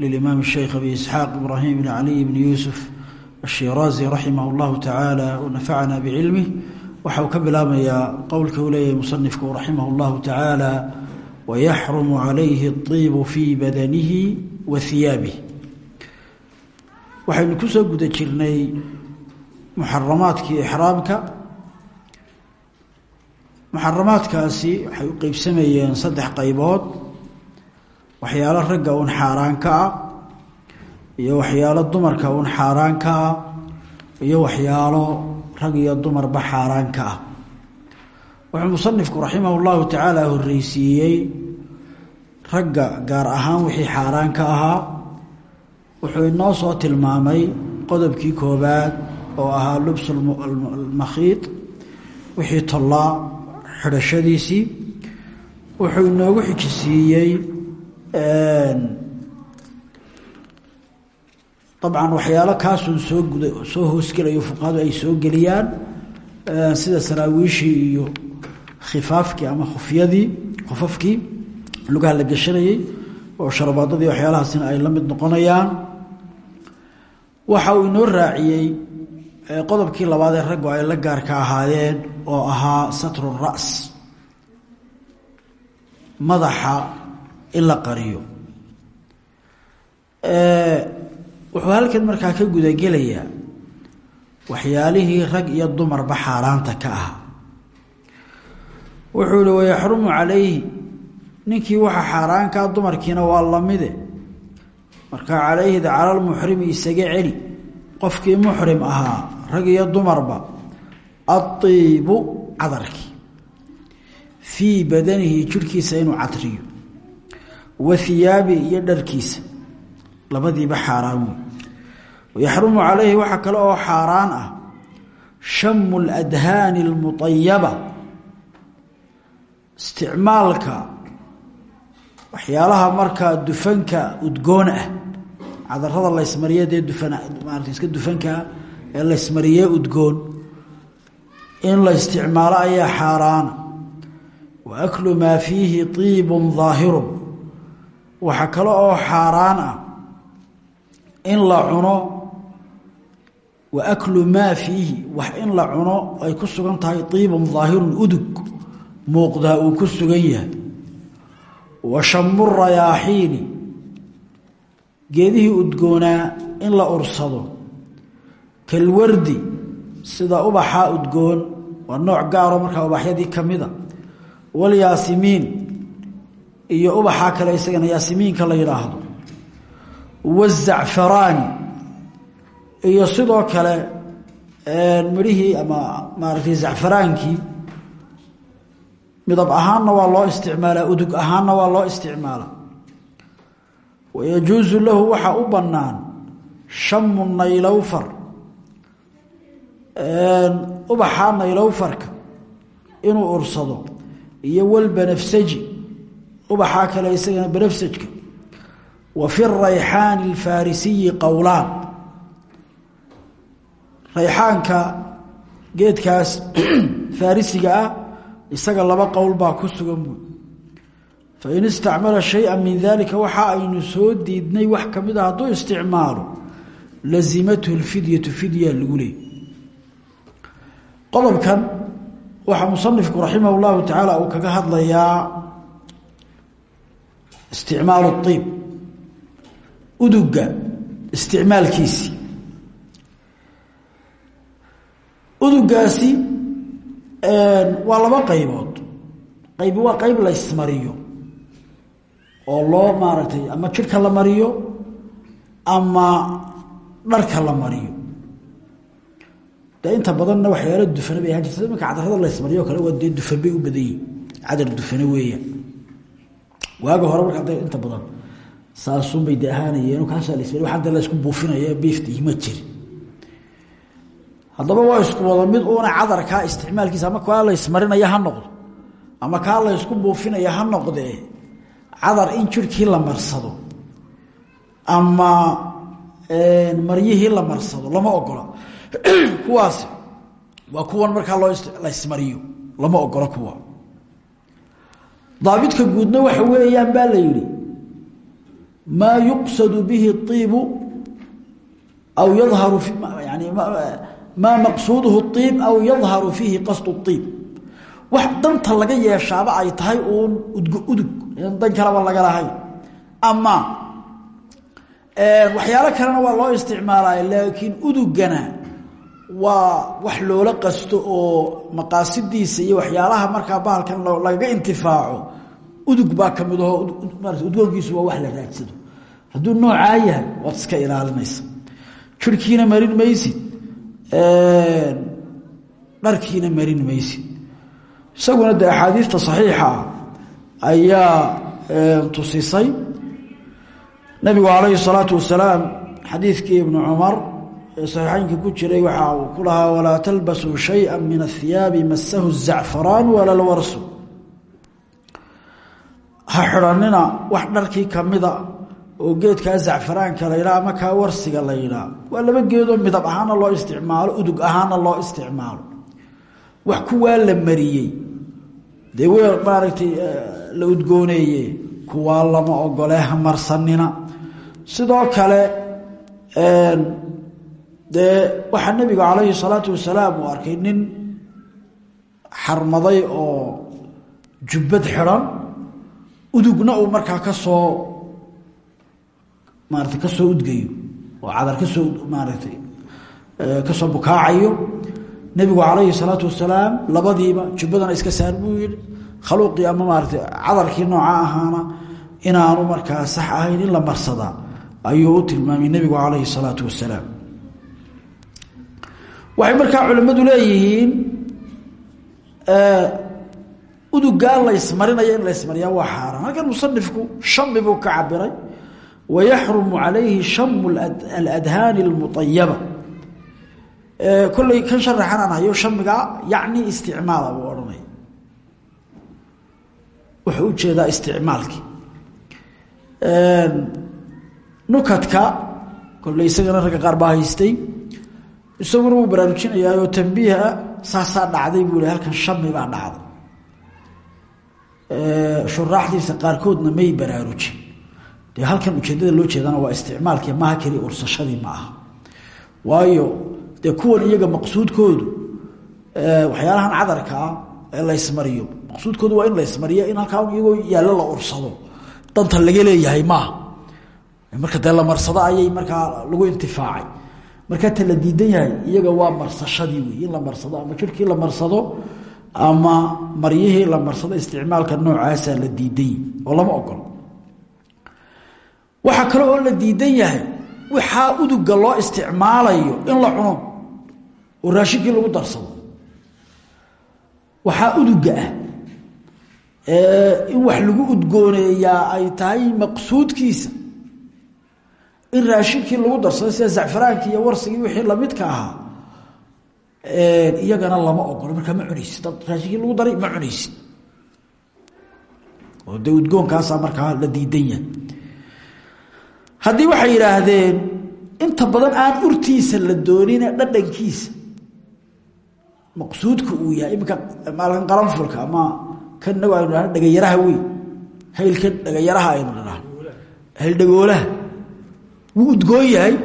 للإمام الشيخ أبي إسحاق إبراهيم بن علي بن يوسف الشيرازي رحمه الله تعالى ونفعنا بعلمه waxau ka bilaabmayaa qowlka uu leeyahay musanifku raximah اllahu tacaala wayaxrumu calayhi اطiibu fii badanihi wa hiyaabih waxaynu ku soo guda jirnay muxaramaadkii ixraamka muxaramaadkaasi waxay u qeybsamayeen saddex qaybood waxyaalo ragga uun xaaraan ka ah iyo waxyaalo dumarka uun xaaraan ka ah iyo waxyaalo rag iyo dumarba xaaraan ka ah. Wuxuu musanifku raximah llahu tacaala horreysiiyey ragga gaar ahaan wixii xaaraan ka ahaa wuxuu inoo soo tilmaamay qodobkii koobaad oo ahaa lubsu almakhiid wixii tollaa xidhashadiisii wuxuu inoogu xijisiiyey dabcan waxyaalo kaasun soo guda soo hoosgelayo fuqahadu ay soo geliyaan. Sida saraawiishii iyo khifaafkii ama khufyadii khufafkii lugaha la geshanayey oo sharabaadadii waxyaalahaasina ay la mid noqonayaan. Waxa uu inoo raaciyey qodobkii labaad ee raggu ay la gaarka ahaayeen oo ahaa satru ras. Madaxa in la qariyo. Wuxuu halkan markaa ka gudagelayaa waxyaalihii rag iyo dumarba xaaraanta ka ahaa wuxuu ihi wayaxrumu calayhi ninkii waxa xaaraankaa dumarkiina waa lamide markaa calayhida calalmuxrimi isaga celi. Qofkii muxrim ahaa rag iyo dumarba aiibu cadarkii fii badanihi jirhkiisa inuu cadriyo wa hiyaabi iyo dharkiisa labadiiba xaaraan wey wayaxrumu calayhi waxaa kale oo xaaraan ah shamu ladhaani almuayaba isticmaalka waxyaalaha markaa dufanka udgoon ah cadarada laysmariye dee dufan maarata iska dufankaa ee laysmariyee udgoon in la isticmaalo ayaa xaaraana wa aklu maa fiihi tiibun daahirun waxaa kale oo xaaraan ah in la cuno wa aklu maa fiihi wax in la cuno ay ku sugan tahay tiibun daahirun udug muuqdaa uu ku sugan yahay. Wa shamu rayaaxiini geedihii udgoonaa in la ursado. Kalwardi sida ubaxaa udgoon waa nooc gaaro markaa ubaxyadii ka mida walyaasimiin iyo ubaxaa kale isagana yaasimiinka la yidhaahdo. Wazacfaraani iyo sidoo kale midhihii ama maaragtay zacfaraankii midab ahaanna waa loo isticmaalaa udug ahaanna waa loo isticmaalaa wayajuusu lahu waxaa u bannaan shamu naylowfar ubaxaa naylowfarka inuu ursado. Iyo walbanafsaji ubaxaa kale isagana banafsajka wa fi rayxaani alfarisiyi qowlaan rayxaanka geedkaas farisiga ah isaga laba qowl baa ku sugan buy fain istacmala shaya min dalika waxa aynu soo diidnay wax ka mid a hadduu isticmaalo lazimathu lfidyatu fidya lagu leey qodobkan waxaa musanifku raximah llahu tacaala uu kaga hadlayaa isticmaalu iib uduga isticmaalkiisii udugaasi waa laba qaybood. Qaybi waa qayb la ysmariyo oo loo maaragtay ama jidhka la mariyo ama dharka la mariyo. Dee inta badanna waxyaalo dufane bay ahaan jirta imanka cadarada la ysmariyo o kale waa dee dufan bay u badan cadar dufane weeyaan waaga hore markaa de inta badan saasunbay de ahaanayeen wa hadda laysku buufinaya biiftihi ma jiri. Haddaba waa isku wada mid uuna cadarkaa isticmaalkiisa ama kaa laysmarinaya ha noqdo ama kaa laysku buufinaya ha noqdee cadar in jirhkii la marsado ama maryihii la marsado lama ogola. Kuwaas waa kuwan markaa loo laysmariyo lama ogola kuwa daabidka guudna waxa weeyaan baa la yidhi maa yuqsadu bihi iibu aw yadharu yani maa maqsuuduhu iib aw yadharu fiihi qasdu iib wax danta laga yeeshaaba ay tahay uun udug dan kaleba laga lahayn ama waxyaalo kalena waa loo isticmaalay laakiin udugana waa wax loola qasto oo maqaasidiisa iyo waxyaalaha markaa bahalkan lagaga intifaaco udug baa ka mid aho udgoonkiisu waa wax la raadsado. Hadduu noocaa yahay waad iska ilaalinaysa. Jirhkiina marin maysid dharkiina marin maysid. Isaguna de axaadiista saxiixa ah ayaa tusisay. Nabigu calayhi salaatu wasalaam xadiidkii ibnu cumar ee ku jiray waxa uu ku lahaa walaa talbasuu shaya min athiyaabi masahu zacfaraan wala lwarsu ha xidhanina wax dharkii kamida oo geedkaa zacfaraanka la yidhaha ama warsiga la yidhaha waa laba geedoo midab ahaana loo isticmaalo udug ahaana loo isticmaalo. Wax kuwaa la mariyey. Dee w maaragtay la udgooneeye kuwaa lama ogole ha marsanina. Sidoo kale dee waxaa nebiga calayhi salaatu wasalaam uu arkay nin xarmaday oo jubbad xidhan udugna uu markaa ka soo maarata ka soo udgayo oo cadar ka soo maaragtay ka soo bukaacayo. Nebigu calayhi salaatu wasalaam labadiiba jubbadana iska saar buu yihi khaluuqii ama maaratay cadarkii nooca ahaana inaanu markaa sax ahayn in la marsadaa ayuu u tilmaamay nebigu calayhi salaatu wasalaam waxay markaa culimmadu leeyihiin udugaa laysmarinaya in laysmariyaa waa xaaraan halkan musanifku shami buu ka cabiray wayaxrumu calayhi shamu aladhaani almuayaba kolley kan sharaxan aan hayo shamiga yacni isticmaala buu wuxuu u jeedaa isticmaalkii. Nukadka kolley isagana ragga qaar isaguna wuu baraarujinayaayoo tambiiha saasaa dhacday buu halkan shami baa dhacday shuraaxdiisa qaarkoodna may baraarujin. Dee halkan ujeedada loo jeedana waa isticmaalkii maha keli ursashadii ma waayo dee kuwan iyaga maqsuudkoodu waxyaalahan cadarka ah ee laysmariyo maqsuudkoodu waa in laysmariyo in halkaa iyagoo yaallo la ursado. Danta laga leeyahay maaha. Marka dee la marsado ayay markaa lagu intifaacay markaa ta la diidan yahay iyaga waa marsashadii wey in la marsado ama jirkii la marsado ama maryihii la marsado isticmaalka noocaasaa la diidan oo lama ogolo waxaa kale oo la diidan yahay waxaa uduga loo isticmaalayo in la cuno oo raashinkii lagu darsado. Waxaa uduga ah in wax lagu udgooneeyaa ay tahay maqsuudkiisa in raashinkii lagu darsado sida zacfaraankii iyo warsigii wixii lamidka ahaa iyagana lama ogolo markaa ma cunaysid dad raashinkii lagu daray ma cunaysid oo dee udgoonkaasaa markaa la diidan yahay. Haddii waxay yidhaahdeen inta badan aan urtiisa la doonine dhadhankiisa maqsuudka uu yahay iminka maalkan qaranfulka ama kan inagu aynu dhagayaraha weyn haylkan dhagayaraha aynu hayldhagoolaha wuu udgoon yahay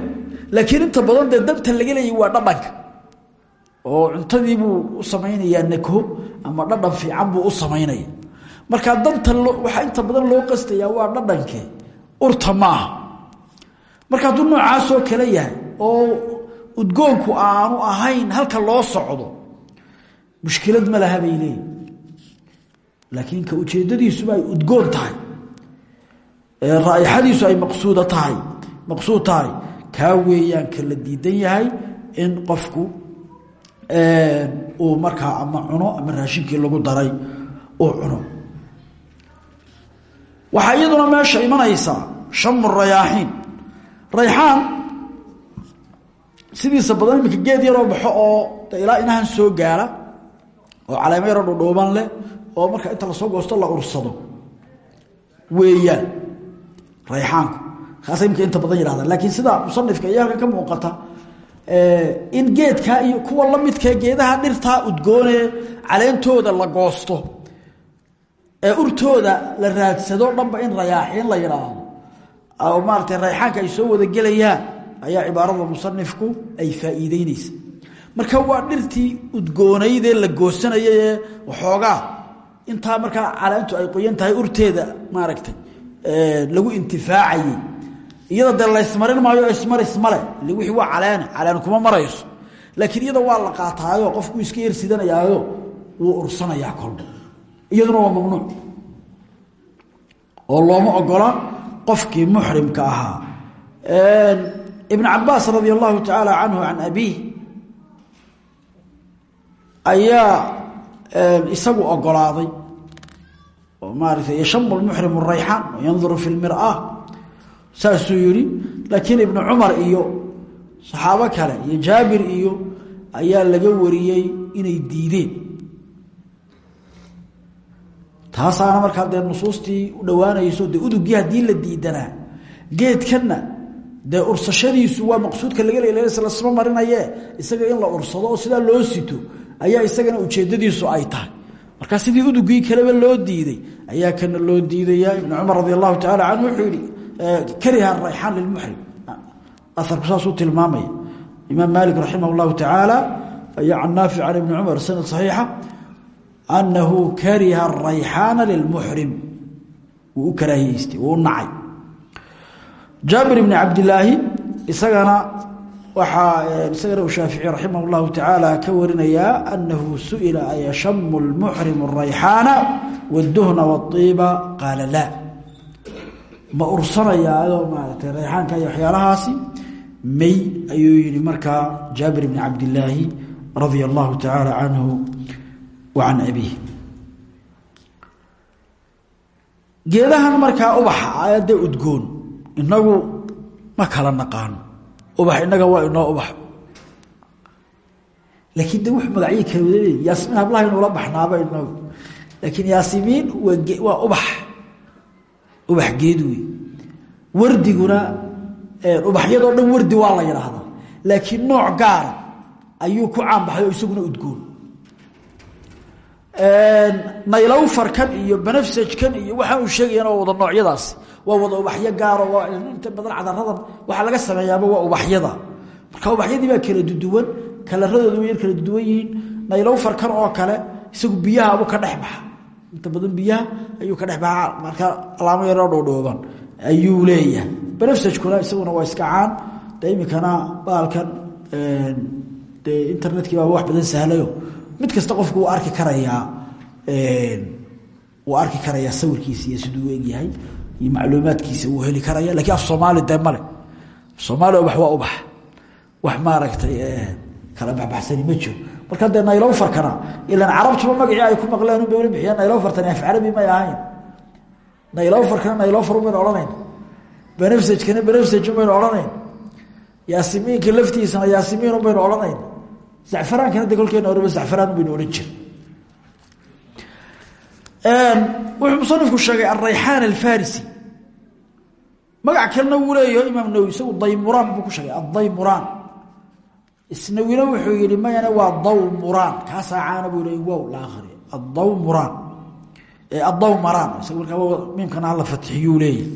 laakiin inta badan dee danta laga leeyay waa dhadhanka. Oo cuntadii buu u samaynayaa nako ama dhadhan fiican buu u samaynaya markaa danta waxaa inta badan loo qastayaa waa dhadhanke urta maaha marka hadduu noocaasoo kale yahay oo udgoonku aanu ahayn halka loo socdo mushkilad ma laha bay laakiin ka ujeedadiisuba ay udgoon tahay. Raaixadiisu ay maqsuuda tahay maqsuud tahay. Kaa weeyaan ka la diidan yahay in qofku uu markaa ama cuno ama raashinkii lagu daray uu cuno. Waxaa iyaduna meesha imanaysaa shamu rayaaxiin. Rayxaan sidiisa badan iminka geed yaroo baxo oo ilaa inahan soo gaara oo caleemo yaroo dhudhuuban leh oo marka inta la soo goosto la ursado. Weeyaan rayxaanku kaasa imika inta badan yidhahdaan laakiin sida musanifka iyo ka muuqata in geedkaa iyo kuwa la midkae geedaha dhirtaa udgoonee caleentooda la goosto ee urtooda la raadsado dhanba in rayaaxiin la yidhaahdo oo maaratay rayxaanka ay soo wada gelayaan ayaa cibaarada musanifku ay faa'iideyneysa marka waa dhirtii udgoonaydee la goosanayay ee waxoogaa intaa caleentu ay qoyan tahay urteeda maaragtay lagu intifaacayey iyada dee laysmarin maayo ismaris male ile wixii waa caleene caleen kuma marayso. Laakiin iyada waa la qaataayo qofku iska yersidanayaayo wuu ursanayaa kolba iyaduna waa mamnuuc. Oo looma ogola qofkii muxrimka ahaa. Ibn cabaas radi allahu tacaala canhu can abiih ayaa isagu ogolaaday. Oo maarata yashamu lmuxrimu rayxaan yanduru fi lmira saasuu yihi laakiin ibnu cumar iyo saxaabo kale iyo jaabir iyo ayaa laga wariyey inay diideen. Taasaana markaa dee nusuustii u dhowaanayso dee udugii haddii la diidanaa geedkanna dee ursashadiisu waa maqsuudka laga leelasma marinaye isaga in la ursado oo sidaa loo sito ayaa isagana ujeedadiisu ay tahay. Markaa sidii udugii kaleba loo diiday ayaa kana loo diidaya ibn cumar radi allahu taala canhu wuxuu yihi kariha rayxaan lilmuxrim aarku saasuu tilmaamaya imaam maalik raximah llahu tacaala ayaa can naafic can ibni cumar sanad saxiixa anahu kariha arayxaana lilmuxrim wuu u karaahiyeystay wuu u nacay. Jaabir ibni cabdilaahi isagana waxaa isagana uu shaafici raximah llahu tacaala ka warinayaa anahu su'ila ayashamu lmuxrimu arayxaana wاduhna wاiiba qaala laa ma ursanayaayoo maaratay rayxaanka iyo waxyaalahaasi may ayuu yihi markaa jaabir ibni cabdilaahi radia allahu tacaala canhu wa can abiih geedahan markaa ubaxa aayadda udgoon inagu ma kala naqaano ubax inaga waa inoo ubax. Laakiin de wux magacyo kala wada leey yaasimiin hablaha baxnaaba inagu laakiin yaasimiin waa ubax ubax geed wey wardiguna ubaxyadoo dhan wardi waa la yidhaahdaa laakiin nooc gaara ayuu ku caanbaxay oo isaguna udgoon. Naylowfarkan iyo banafsajkan iyo waxaa uu sheegayaan waa wada noocyadaas waa wada ubaxyo gaaro waa inta badan cadaradan waxaa laga sameeyaaba waa ubaxyada. Marka ubaxyadii baa kala duduwan kalaradoodu way kala duduwan yihiin. Naylowfarkan oo kale isagu biyahaabuu ka dhex inta badan biyaha ayuu ka dhex baxa marka alaamo yaroo dhoodhooban ayuu leeyahay. Banafsajkuna isaguna waa iska caan. De iminkana baalkan dee internetkii baaba wax badan sahlayo. Mid kasta qofku wuu arki karayaa wuu arki karayaa sawirkiisa iyo siduu egyahay iyo macluumaadkiisa wuu heli karaya. Lakiin af soomaali male soomaali ubax waa ubax. Wax maaragtay kala baxbaxsani ma jiro marka dee naylowfarkana ilan carabtuba magacii ay ku maqleen unbay wali bixiyaan naylowfartani af carabi may ahayn? Naylowfarkana naylowfar umaynu odhanayn. Banafsajkana banafsaj umaynu odhanayn. Yaasimiinka laftiisana yaasimiin umaynu odhanayn. Zacfaraankana de kolkeena horeba zacfaraan ubaynu odhan jir wuxuu musanifku sheegay alrayxaan alfarisi. Magac kalena wuu leeyaho imaam nawowi isagu daymuraan buu ku sheegay addaymuraan isnawina wuxuu yihi mayana waa dawmuraan kaasaa caana buu leey wow la adawmaraan isaga markaa miimkana hala fatxiyuu leeyahy.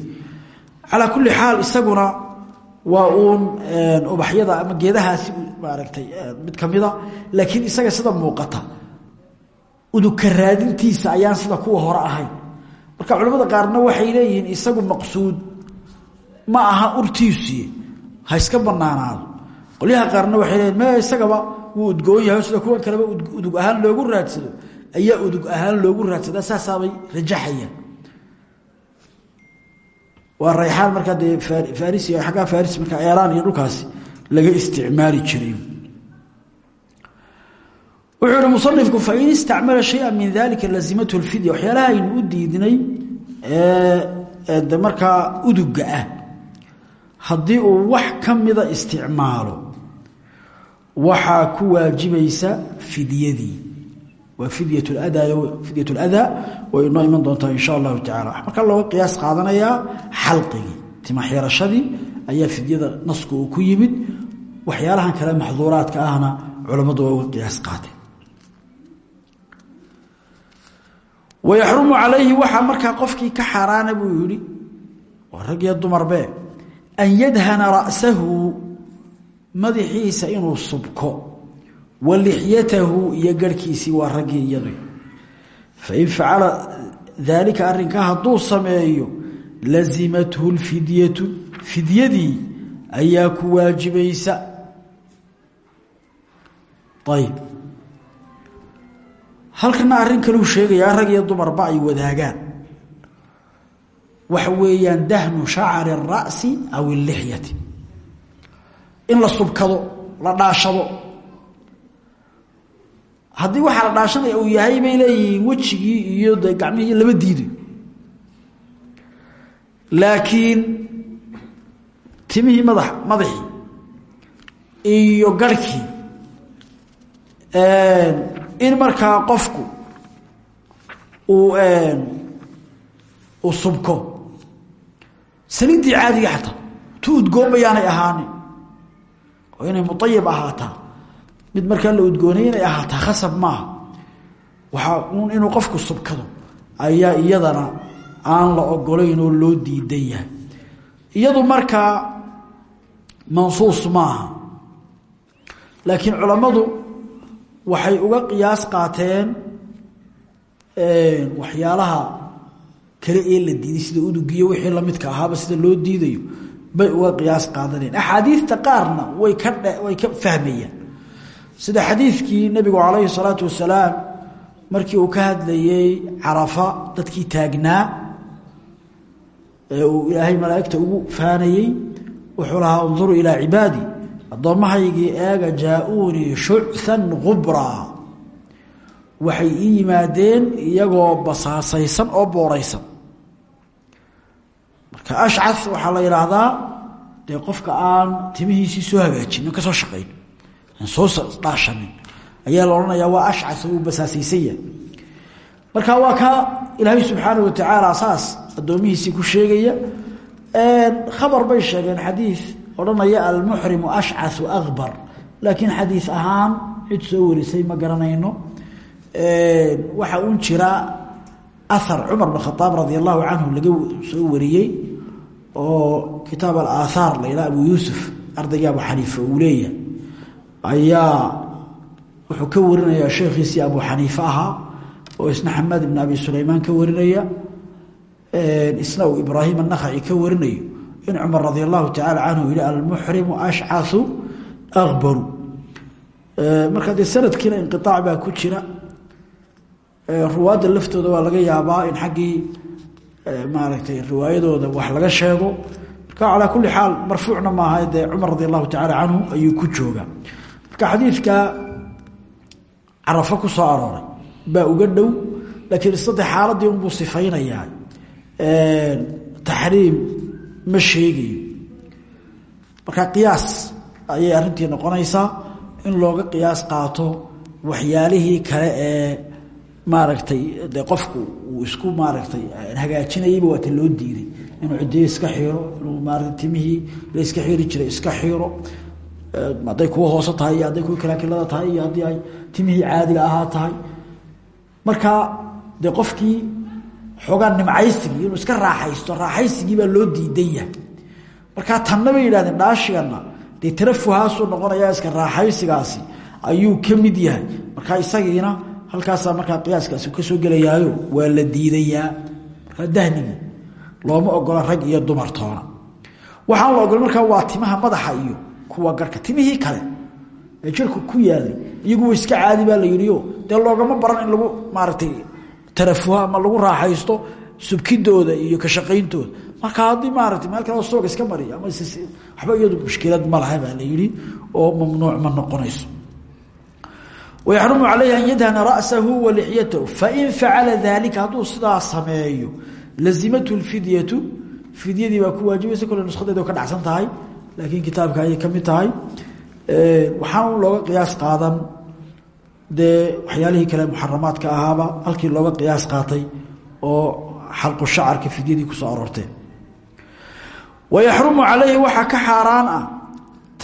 Calaa kulli xaal isaguna waa uun ubaxyada ama geedahaasi maaragtay mid kamida laakiin isaga sida muuqata uduka raadintiisa ayaan sida kuwa hore ahayn marka culamada qaarna waxay leeyihiin isagu maqsuud ma aha urtiisii ha iska banaanaado qolyaha qaarna waxay leeyihiin me isagaba wuu udgoon yahay sida kuwan kaleba udug ahaan loogu raadsado. Ayaa udug ahaan loogu raadsada saasaabay rajaxayaan. Waa rayxaan markaa dee farisi aggaa faris markaa eeraan iyo dhulkaasi laga isticmaali jiray. Wuxuu ihi musanifku fain istacmala shaya min dalika lazimathu lfidya. Waxyaalaha aynu u diidnay de markaa uduga ah. Haddii uu wax ka mida isticmaalo waxaa ku waajibaysa fidyadii. Waa fidyat ladaa way inoo iman doontaa insha allahu tacala markaa looga qiyaas qaadanayaa xalqigii timaxirashadii ayaa fidyada nasku uu ku yimid. Waxyaalahan kale maxduuraadka ahna culammadu waa uga qiyaas qaateen. Wayaxrumu calayhi waxaa markaa qofkii ka xaaraana buu yihi waa rag iyo an yadhana ra'sahu madaxiisa inuu subko wa lixyatahu iyo garhkiisii waa raggii iyadu. Fain facala daalika arinkaa hadduu sameeyo lazimathu lfidyatu fidyadii ayaa ku waajibaysa. Ayb halkana arrin kaluu sheegayaa rag iyo dumarba ay wadaagaan. Waxa weeyaan dahnu shacari الra'si aw ilixyati in la subkado la dhaashado. Haddii waxaa la dhaashanaya uu yahay bay leeyihiin wejigii iyo de gacmihii lama diido laakiin timihii madax madaxii iyo garhkii in markaa qofku uu uu subko. Saliiddii caadiga xataa tu udgoon bayaanay ahaanin oo inay muayib ahaataa. Mid markaa la udgoonay inay ahaataa khasab maaha. Waxaa un inuu qofku subkado ayaa iyadana aan la ogolayn oo loo diidan yahay. Iyadu markaa mansuus maaha. Laakiin culammadu waxay uga qiyaas qaateen waxyaalaha kale ee la diiday sida udugiyo wixii lamidka ahaaba sida loo diidayo bay uga qiyaas qaadaneen. Axaadiista qaarna way ka way ka fahmayaan. Sida xadiidkii nabigu calayhi salaatu wasalaam markii uu ka hadlayey carafa dadkii taagnaa ee uu ilaahay malaa'igta ugu faanayey wuxuu lahaa unduruu ilaa cibaadi addoommahaygii eega jaa-uunii shuchan khubraa waxay ii yimaadeen iyagoo basaasaysan oo booraysan marka ashca waxaa la yidhaahdaa dee qofka aan timihiisii soo hagaajinin ka soo shaqayn aan soo dhaashanin ayaa la odhanayaa waa ashca uu basaasaysan yahay. Marka waa ka ilaahay subxaanah watacaala saas addoomihiisii ku sheegaya khabar bay sheegeen xadiid odhanaya almuxrimu ashcau akbar laakiin xadiid ahaan cid soo warisay ma garanayno. Waxaa un jira ahar cumar bn khaaab radi allahu canhu laga soo wariyey oo kitaab alaahaar la yidhaha abu yuusuf ardayga abu xaniifa uu leeyahay ayaa wuxuu ka warinayaa sheekhiisii abu xaniife ahaa oo isna xamaad ibn abi sulaymaan ka warinaya isna uu ibraahim anakhaci ka warinayo in cumar radi allahu tacaala canhu yihi almuxrimu ashcau akbaru marka dee sanadkiina inqiaac baa ku jira ruwaadda laftooda waa laga yaabaa in xaggii maaragtay riwaayadooda wax laga sheego. Marka calaa kulli xaal marfuucna maaha dee cumar radi allahu tacaala canhu ayuu ku jooga marka xadiidka carafo ku soo arooray baa uga dhow laakiin saddex xaaladii unbuu sifaynayaa. Taxriim ma sheegayo. Marka qiyaas ayay arrintii noqonaysaa in looga qiyaas qaato waxyaalihii kale ee maaragtay de qofku uu isku maaragtay hagaajinayayba waata loo diiday. Inuu cidiyo iska xiro inuu maarata timihii la iska xiri jiray iska xiro hadday kuwa hoose tahay iyo hadday kuwa kalaakilada tahay iyo haddii ay timihii caadiga tahay. Marka dee qofkii xoogaa nimcaysigii inuu iska raaxaysto raaxaysigii baa loo diidan yahay. Markaa tanna bay yidhahdeen dhaashigana dee tarafuhaasuu noqonayaa iska raaxaysigaasi ayuu ka mid yahay. Markaa isagiina halkaasaa markaa qiyaaskaasi ka soo gelayaayo waa la diidayaa. Markaa dahnigii looma ogola rag iyo dumar toona. Waxaan la ogola markaa waa timaha madaxa iyo kuwa garhka timihii kale ee jirku ku yaalay iyaguwa iska caadi baa la yidhio dee loogama baran in lagu maaragtay tarafuha ama lagu raaxaysto subkidooda iyo ka shaqayntooda. Marka haddii maarata meel kale soog iska mariya ama waxba iyadu mushkilad ma laha baa la yidhi oo mamnuuc ma noqonayso wayaxrumu calayhi an yadhana ra'sahu wa lixyatahu fain facala daalika hadduu sidaa sameeyo lazimathu lfidyatu fidyadii baa ku waajibaysa kole nuskadeeda ka dhacsan tahay laakiin kitaabka ayay ka mid tahay waxaan looga qiyaas qaadan dee waxyaalihii kale muxaramaadka ahaaba halkii looga qiyaas qaatay oo xalqu shacarka fidyadii ku soo aroorteen wayaxrumu calayhi waxaa ka xaaraan ah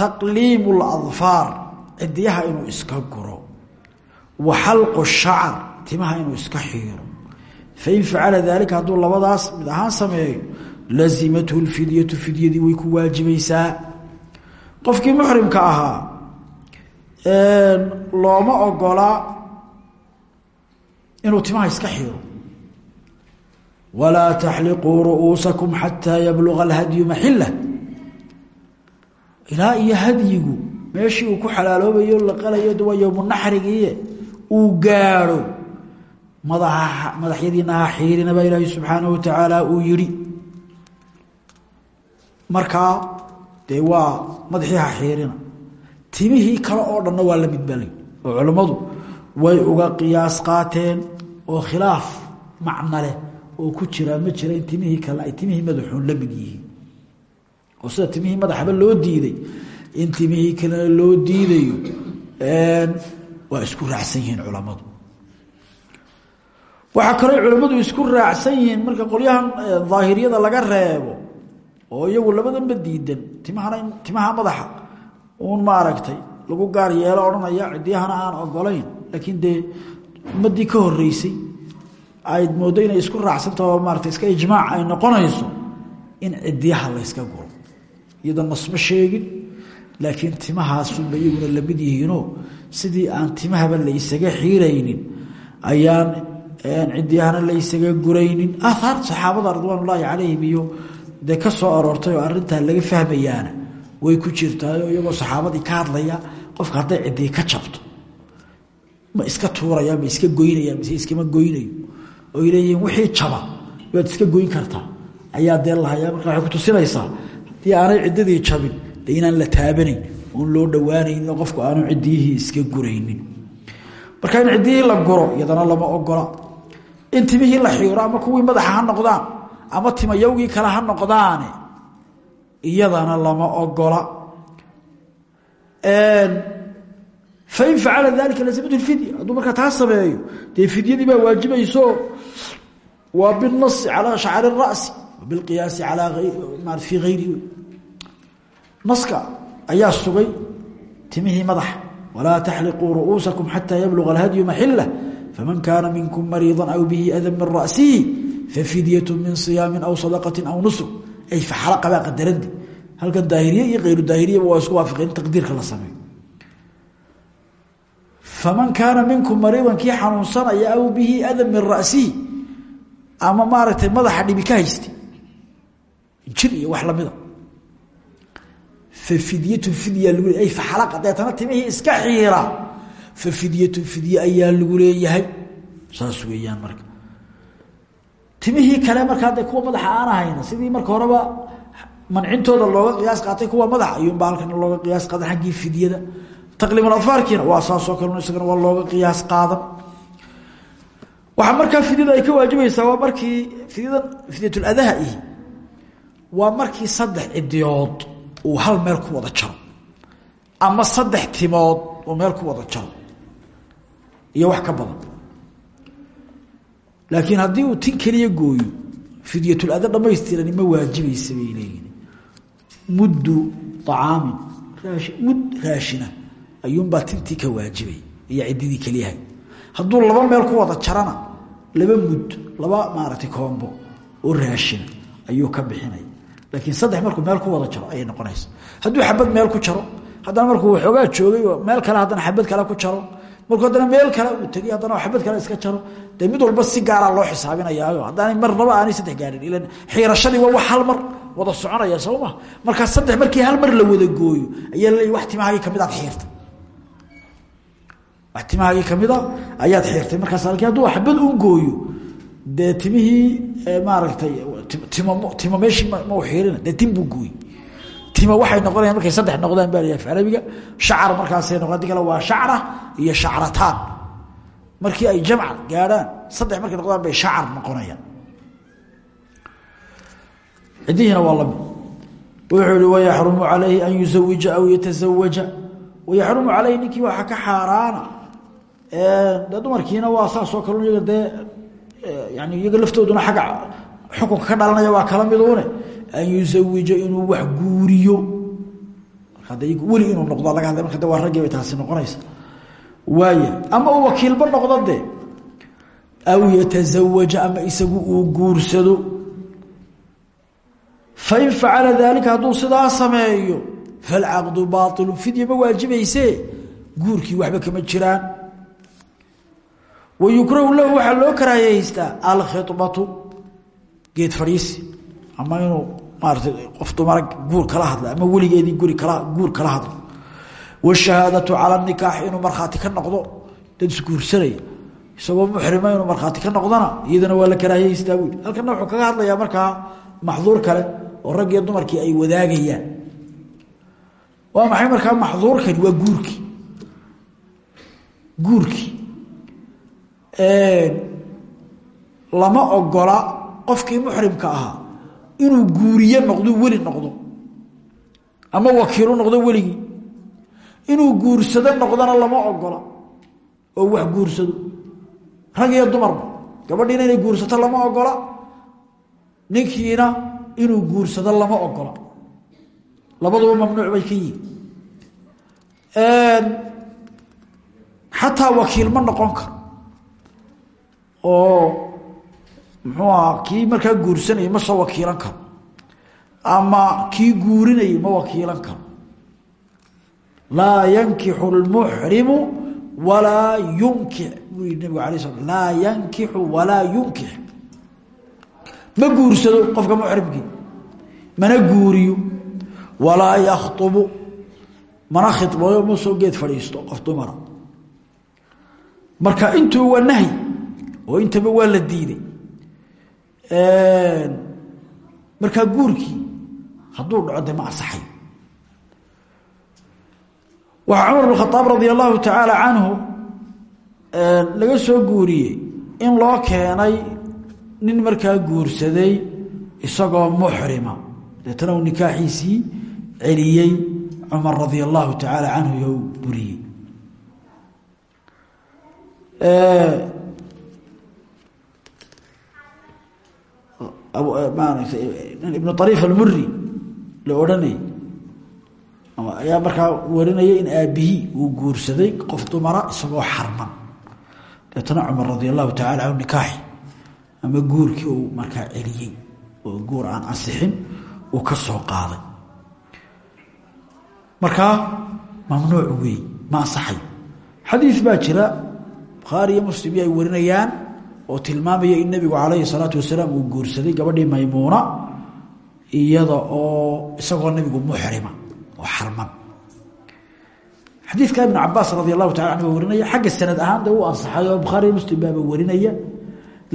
taqliimu ladfaar cidiyaha inuu iska guro wa xalqu shacar timaha inuu iska xiiro fain facala daalika hadduu labadaas mid ahaan sameeyo lazimathu lfidyatu fidyadii way ku waajibaysaa qofkii muxrimka ahaa looma ogola inuu timaha iska xiiro walaa taxliquu ru'uusakum xataa yabluga alhadyu maxila ilaa iyo hadyigu meeshii uu ku xalaaloobayo la qalayo waa yowmunaxrigiiye uu gaadho. Madaxyadiina ha xiirina baa ilaahay subxaanahu watacaala uu yidhi. Markaa dee waa madaxii ha xiirina. Timihii kale oo dhanna waa la mid balay oo culammadu way uga qiyaas qaateen oo khilaaf macno leh oo ku jiraa ma jira in timihii kale ay timihii madaxuun la mid yihiin. Oo sida timihii madaxba loo diiday in timihii kalena loo diidayo waa isku raacsan yihiin culammadu. Waxaa kaloo culammadu isku raacsan yihiin marka qolyahan daahiriyada laga reebo oo iyagu labadanba diidan timahana timaha madaxa uun maaragtay lagu gaar yeelo odhanaya cidiyahana aan ogolayn laakiin dee ummadii ka horeysay ayd mooddo inay isku raacsantaho maarata iska ijmaac ay noqonayso in cidiyaha layska guro. Iyadoo nasma sheegin laakiin timahaasunba iyaguna la mid yihiinoo sidii aan timahaba laysaga xiiraynin ayaan cidiyahana laysaga guraynin. Ahaar saxaabada ridwaanullaahi calayhim iyo dee ka soo aroortay oo arrintaa laga fahmayaana way ku jirtaayo iyagoo saxaabadii ka hadlaya qofka hadday cidiyi ka jabto ma iska tuuraya ma iska goynaya mise iskama goynayo. Oy leeyihiin wixii jaba waad iska goyn kartaa. Ayaa dee lahayaa marka waxay kutusinaysaa haddii aanay ciddadii jabin de inaan la taabanayn oon loo dhowaanaynin oo qofku aanu ciddiyihii iska guraynin. Marka in ciddiyihii la guro iyadana lama ogola. In la xiiro ama kuwii madaxa ha noqdaan ama timayawgii kale ha noqdaane iyadana lama ogola. Fain facala dalika lazimat fidya. Hadduu markaa taa sameeyo dee fidyadii baa waajibayso. Waa binasi calaa shacri rasi bilqiyaasi alaa fii ayrihi naska ayaa sugay timihii madaxa walaa taxliquu ru'uusakum xataa yabluga alhadyu maxila faman kaana minkum mariida aw bihi adan min ra'sihi fafidyat min صiyaami aw sadaqati aw nusuk. Ay faxalaqa baa qadaradi halkan daahiriye iyo kayru daahiriyaba waa isku waafiqeen taqdiirka la sameeyo. Faman kaana minkum mariidan kii xanuunsanaya aw bihi adan min ra'sihi ama maaragtay madaxa dhibi ka hayste jir fafidyatu fidya lagu ay faxalaqa deetana timihii iska xiira. Fafidyatu fidye ayaa lagu leeyahay. Saas weeyaan marka. Timihii kale markaa dee kuwa madaxa aan ahayna sidii marka horeba mancintooda looga qiyaas qaatay kuwa madaxa ayuunba halkan looga qiyaas qaadan xaggii fidyada. Taqliimulafaarkiina waa saasoo kale isagana waa looga qiyaas qaadan. Waxaa ay ka waajibaysaa waa markii fidyadan fidyatuladaha ihi waa markii saddex cidiyood uu hal meel ku wada jaro. Ama saddex timood uu meel ku wada jaro. Iyo wax ka badan. Laakiin haddii uu tin keliya gooyo fidyatulada dhamaystiran ma waajibaysa bay leeyihiin muddu acaamin mud raashina ayuunbaa tintii ka waajibay iyo ciddidii keliyahay hadduu laba meel ku wada jarana laba mud laba maaragtay koombo oo raashina ayuu ka bixinaya laakiin saddex markuu meel ku wada jaro ayay noqonaysa. Hadduu xabad meel ku jaro haddana markuu waxoogaa joogay oo meel kale haddana xabad kale ku jaro markuu haddana meel kale uu tegay haddana xabad kale iska jaro dee walba si gaaraa loo xisaabinayaayo. Haddaanay marnaba aanay saddex gaarin ilan xiirashadii waa hal mar wada soconaya soo ma? Markaa markii hal mar la wada gooyo ayaa laleeyahy wax timahaagii ka mid aad xiirtay. Wax timahaagii kamida ayaad xiirtay. Markaas laakiin xabad un gooyo dee maaragtay gooy timo waxay noqonayaan markay saddex noqdaan baa layahay arabiga. Shacar markaasay noqon haddii kale waa shacra iyo shacrataan. Markii ay jamc gaadhaan saddex markay noqdaan bay shacar noqonayaan. Cidihiina waa la mid. Wuxuu ihi wayaxrumu calayhi an yuzawija aw yatazawaja wayaxrumu calayhi ninkii waxa ka xaaraana. Dee dumarkiina waa saasoo kale iyaga dee yani iyaga laftooduna agga xukunka ka dhalanaya waa kala miduune an yuzawija inuu wax guuriyo. Weli inuu noqdo laga hadlay marka waa raggii taasi noqonaysa waaya ama uu wakiilba noqdo de aw yatazawaja ama isagu uu guursado. Fain facala daalika hadduu sidaa sameeyo falcaqdu baailu fidya ma waajibayse guurkii waxba kama jiraan. Wayukrahu lahu waxaa loo karaayeystaa alkhibatu geed fadhiisi ama inuu maarata qof dumara guur kala hadla ama weligeedii guri kala guur kala hadlo. Washahaadatu cala nikaax inuu markhaati ka noqdo dad isguursanaya. Isagoo muxrima inuu markhaati ka noqdona iyadana waa la karaahiyeystaa buui halkana wuxuu kaga hadlayaa markaa maxduur kale oo rag iyo dumarkii ay wadaagayaan. Waa maxay markaa maxduurkani waa guurkii guurkii lama ogola qofkii muxrimka ahaa inuu guuriye noqdo weli noqdo ama wakiilu noqdo weligii inuu guursado noqdona lama ogola oo wax guursado. Rag iyo dumarba gabadhiina inay guursato lama ogola ninkiina inuu guursado lama ogola labaduba mamnuuc bay ka yihiin xataa wakiil ma noqon karo oo muxuu ahaa kii markaa guursanayay ma soo wakiilan karo. Ama kii guurinayay ma wakiilan karo. Laa yankixu lmuxrimu walaa yunkix buu yihi nabigu alay sla laa yankixu walaa yunkix ma guursado qofka muxrimkii mana guuriyo. Walaa yakhطubu mana khibooyo ma soo geed fadhiisto qof dumara. Marka intuu waa nahyi oo intaba waa la diiday markaa guurkii hadduu dhaco de ma asaxay waxaa cumar bn khaaab radia allahu tacaala canhu laga soo guuriyey in loo keenay nin markaa guursaday isagoo muxrima. Deetana uu nikaaxiisii celiyey cumar radia allahu tacaala canhu iyo buriyey ibnu ariif almuri la odhanay. Ayaa markaa warinaya in aabihii uu guursaday qof dumara isagoo xarman. Deetana cumar radia allahu tacala canhu nikaaxi. Ama guurkii uu markaa celiyey oo guur aan ansixin uu ka soo qaaday. Markaa mamnuuc weey ma ansaxayo xadiis baa jira bukhaari iyo muslim ay warinayaan oo tilmaamaya in nebigu calayhi salaatu wasalaam uu guursaday gabadhii maymuuna iyada oo isagoo nebigu muxrima oo xarman. Xadiidka ibn cabaas radi allahu anhu warinaya xagga sanad ahaan de u ansaxay oo bukhaariyo muslim baaba warinaya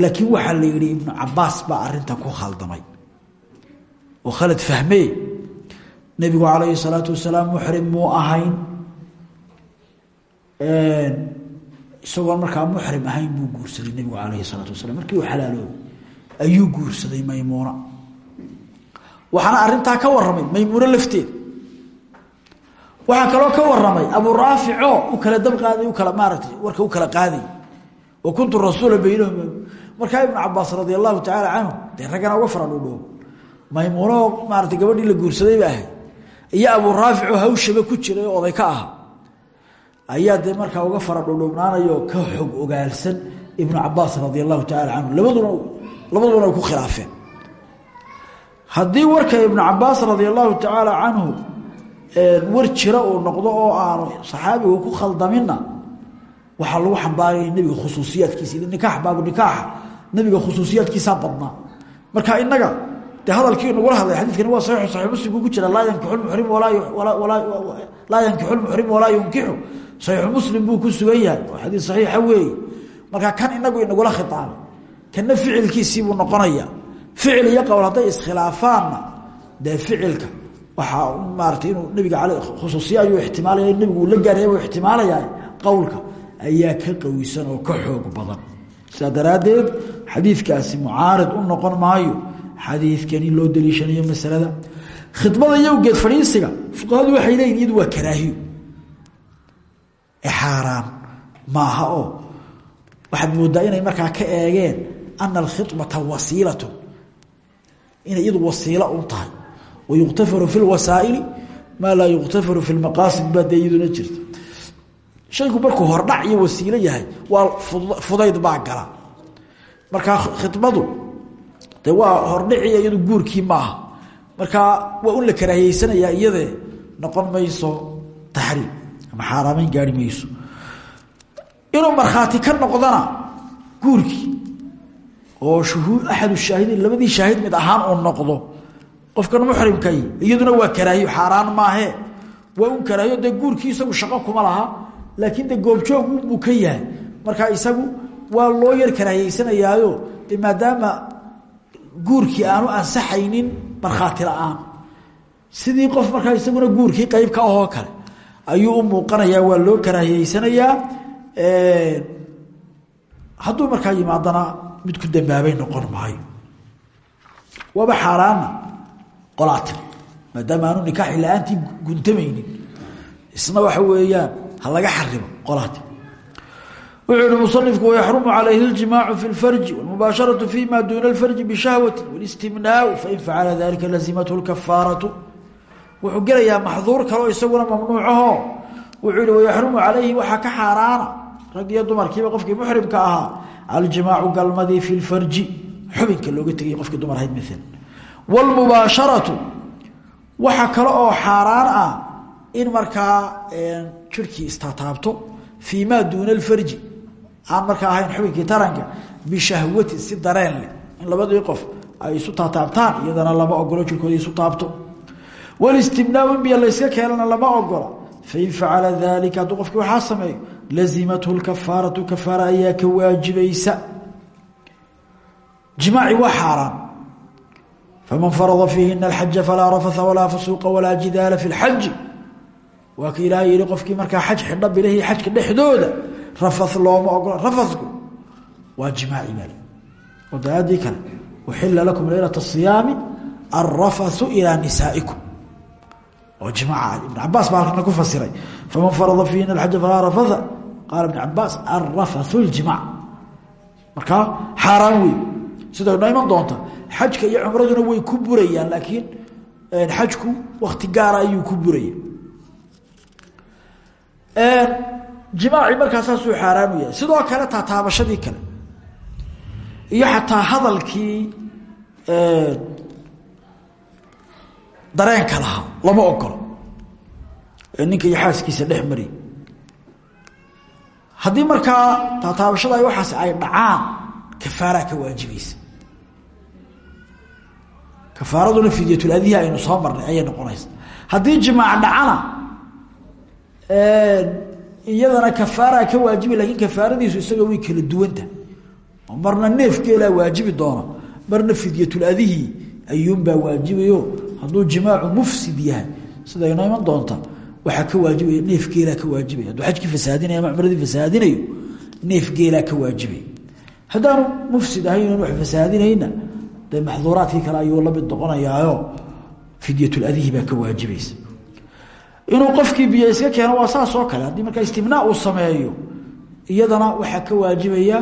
laakiin waxaa la yihi ibnu cabaas baa arintan ku khaldamay. Oo khalad fahmee nebigu calayhi salaatu wasalaam muxrim muu ahayn isagoon markaa muxrim ahayn buu guursaday nebigu calayhi salaatu wasalaam. Markii uu xalaaloobay ayuu guursaday maymuuna. Waxaana arintaa ka waramay maymuuno lafteeda waxaa kaloo ka waramay abu raafico u kala dab qaaday u kala maaratay warka u kala qaaday. Wa kuntu rasuula baynahuma markaa ibnu cabaas radia allahu tacaala canhu dee raggana uga fara dhudhoo maymuuno maaratay gabadhii la guursaday ba ahayd iyo abu raafico hawshaba ku jiray oo oday ka aha ayaa dee markaa uga fara ka xog ogaalsan ibnu cabaas radia allahu tacaala canhu labaduna labaduna ay ku khilaafeen. Haddii warka ibnu cabaas radia allahu tacaala canhu war jira uu noqdo oo aanu saxaabigu ku khaldaminna waxaa lagu xambaaraya nebiga khusuusiyaadkiisa nikaax baabu nikaaxa nebiga khusuusiyaadkiisaa badnaa. Marka inaga de hadalkii nagula hadlay xadiidkani waa saxiixu saxiix muslimku ku jira laa yankixu lmuxrim walaa yunkixu saxiixu muslim buu ku sugan yahay oo xadiid saxiixa weeye marka kan inagu inagula khitaabay kanna ficilkiisiibuu noqonaya. Ficil iyo qowl hadday iskhilaafaanna dee ficilka waxaa maaratay inuu nabiga ale khusuusiya ayuu ixtimaalaya nabigu uu la gaaraya u ixtimaalaya qowlka ayaa ka qawisan oo ka xoog badan. Sidaa daraaddeed xadiidkaasi mucaarid noqon maayo xadiidkani loo daliishanayo masalada. Khidbada iyo geed fadhiisiga fuqahadu waxay leeyihiin iyadu waa karaahiyo xaaraan maaha oo waxaad moodaa inay markaa ka eegeen ana alkhibata wasiilatu inay iyadu wasiilo un tahay wayuqtafaru fi lwasaa'ili maa laa yuqtafaru fi lmaqaasid baa dee iyaduna jirta shaygu markuu iyo wasiilo yahay waa fudayd baa gala markaa khibadu de waa hordhiciya iyadu guurkii maaha markaa waa un la karaahiyeysanayaa iyadee noqon mayso taxriim ama xaaraameyn gaari mayso. Inuu markhaati ka noqdana guurkii oo shuhuud axadu shaahidiin labadii shaahid mid ahaan uu noqdo qofkan muxrimkay iyaduna waa karaahiyo xaaraan maahe. Waa un karaahiyo dee guurkii isagu shaqo kuma laha laakiin de goobjoog buu ka yahay. Markaa isagu waa loo yar karaahiyeysanayaayo maadaama guurkii aanu ansaxaynin markhaati la'aan. Sidii qof markaa isaguna guurkii qeyb ka ahoo kale ayuu u muuqanayaa waa loo karaahiyeysanayaa hadduu markaa yimaadana mid ku dambaabay noqon maayo waaba xaaraana qolaati maadaama aanu nikaaxi la-aantii guntamaynin isna waxa weeyaan ha laga xarimo qolaati wuxuu ihi musanifku wayaxrumu calayhi اljimaacu fi اlfarji wاlmubaasharatu fima duuna اlfarji bishahwati wاlistimnaau fain facala dalika lazimathu اlkafaaratu wuxuu gelayaa maxduur kaleo isaguna mamnuucaho wuxuu yihi wayaxrumu calayhi waxaa ka xaaraana. Rag iyo dumarkiiba qofkii muxrimka ahaa aljimaacu galmadii fi lfarji xubinka looga tegay qofkii dumar ahayd maala wاlmubaasharatu waxa kale oo xaaraan ah in markaa jirkii istaataabto fii maa duuna alfarji aan markaa ahayn xubinkii taranka bishahwatin si dareen labadii qof ay isu taataabtaan iyadana lama ogolo jirkooda isu taabto walistimnaau in biyo layska keenana lama ogola. Fain facala dalika hadduu qofkii waxaa sameeyo lazimathu lkafaaratu kafaara ayaa ka waajibaysa. Jimaaci waa xaaraan faman farada fiihina alxaja falaa rafatha walaa fusuuqa walaa jidaala fi lxaji waa ka ilaahay yihi qofkii markaa xaj xidha bilahii xajka dhexdooda rafath looma ogola. Rafathku waa jimaaci bal oo daadii kale uxila lakum laylata siyaami alrafathu ilaa nisaa'ikum oo jimaaca ibn cabaas baa halkana ku fasiray. Faman farada fiihina alxaja falaa rafatha qaala ibn cabaas alrafathu ljimac markaa xaaraan wey siday noo iman doonta xajka iyo cumraduna way ku burayaan laakiin xajku wakti gaara ayuu ku buraya jimaaci markaa saasuu xaaraamu yahay. Sidoo kale taataabashadii kale iyo xataa hadalkii dareenka lahaa lama ogolo ee ninka iyo xaaskiisa dhex mariy haddii ay waxaas ay dhacaan kafaaraa ka waajibaysa kafaaraduna fidyatuladihi aynu soo marnay ayay noqonaysa. Haddii jimaac dhacana iyadana kafaaraa ka waajibi lakiin kafaaradiisu isaga way kala duwanta. Marna neefgeelaa waajibi doona. Marna fidyatuladihi ayuunbaa waajibayo hadduu jimaacu mufsid yahay sida inoo iman doonta waxaa ka waajibaya neefgeelaa ka waajibaya. Hadduu xajkii fasaadinayo ama cumradii fasaadinayo neefgeelaa ka waajibaya. Haddaanu mufsid ahayn wax fasaadinayna dee maxduuraadkii kale ayuu la mid noqonayaayo fidyatuladihi baa ka waajibaysa. Inuu qofkii biyo iska keeno waa saas oo kale. Haddii markaa istimnaa uu sameeyo iyadana waxaa ka waajibaya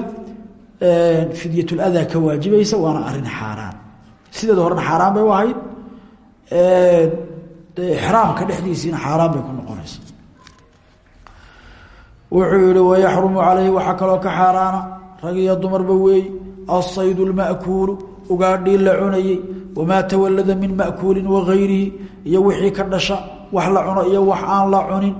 fidyatuladaa ka waajibaysa waana arrin xaaraan. Sideeda horena xaaraan bay u de ixraamka dhexdiisiina xaaraan bay ku noqonaysa wuxuu yihi wayaxrumu calayhi waxaa kaloo ka xaaraana rag iyo dumarba weey alsayd lma'kuulu ugaadhii la cunayey wamaa tawalada min ma'kuulin wagayrihi iyo wixii ka dhasha wax la cuno iyo wax aan la cunin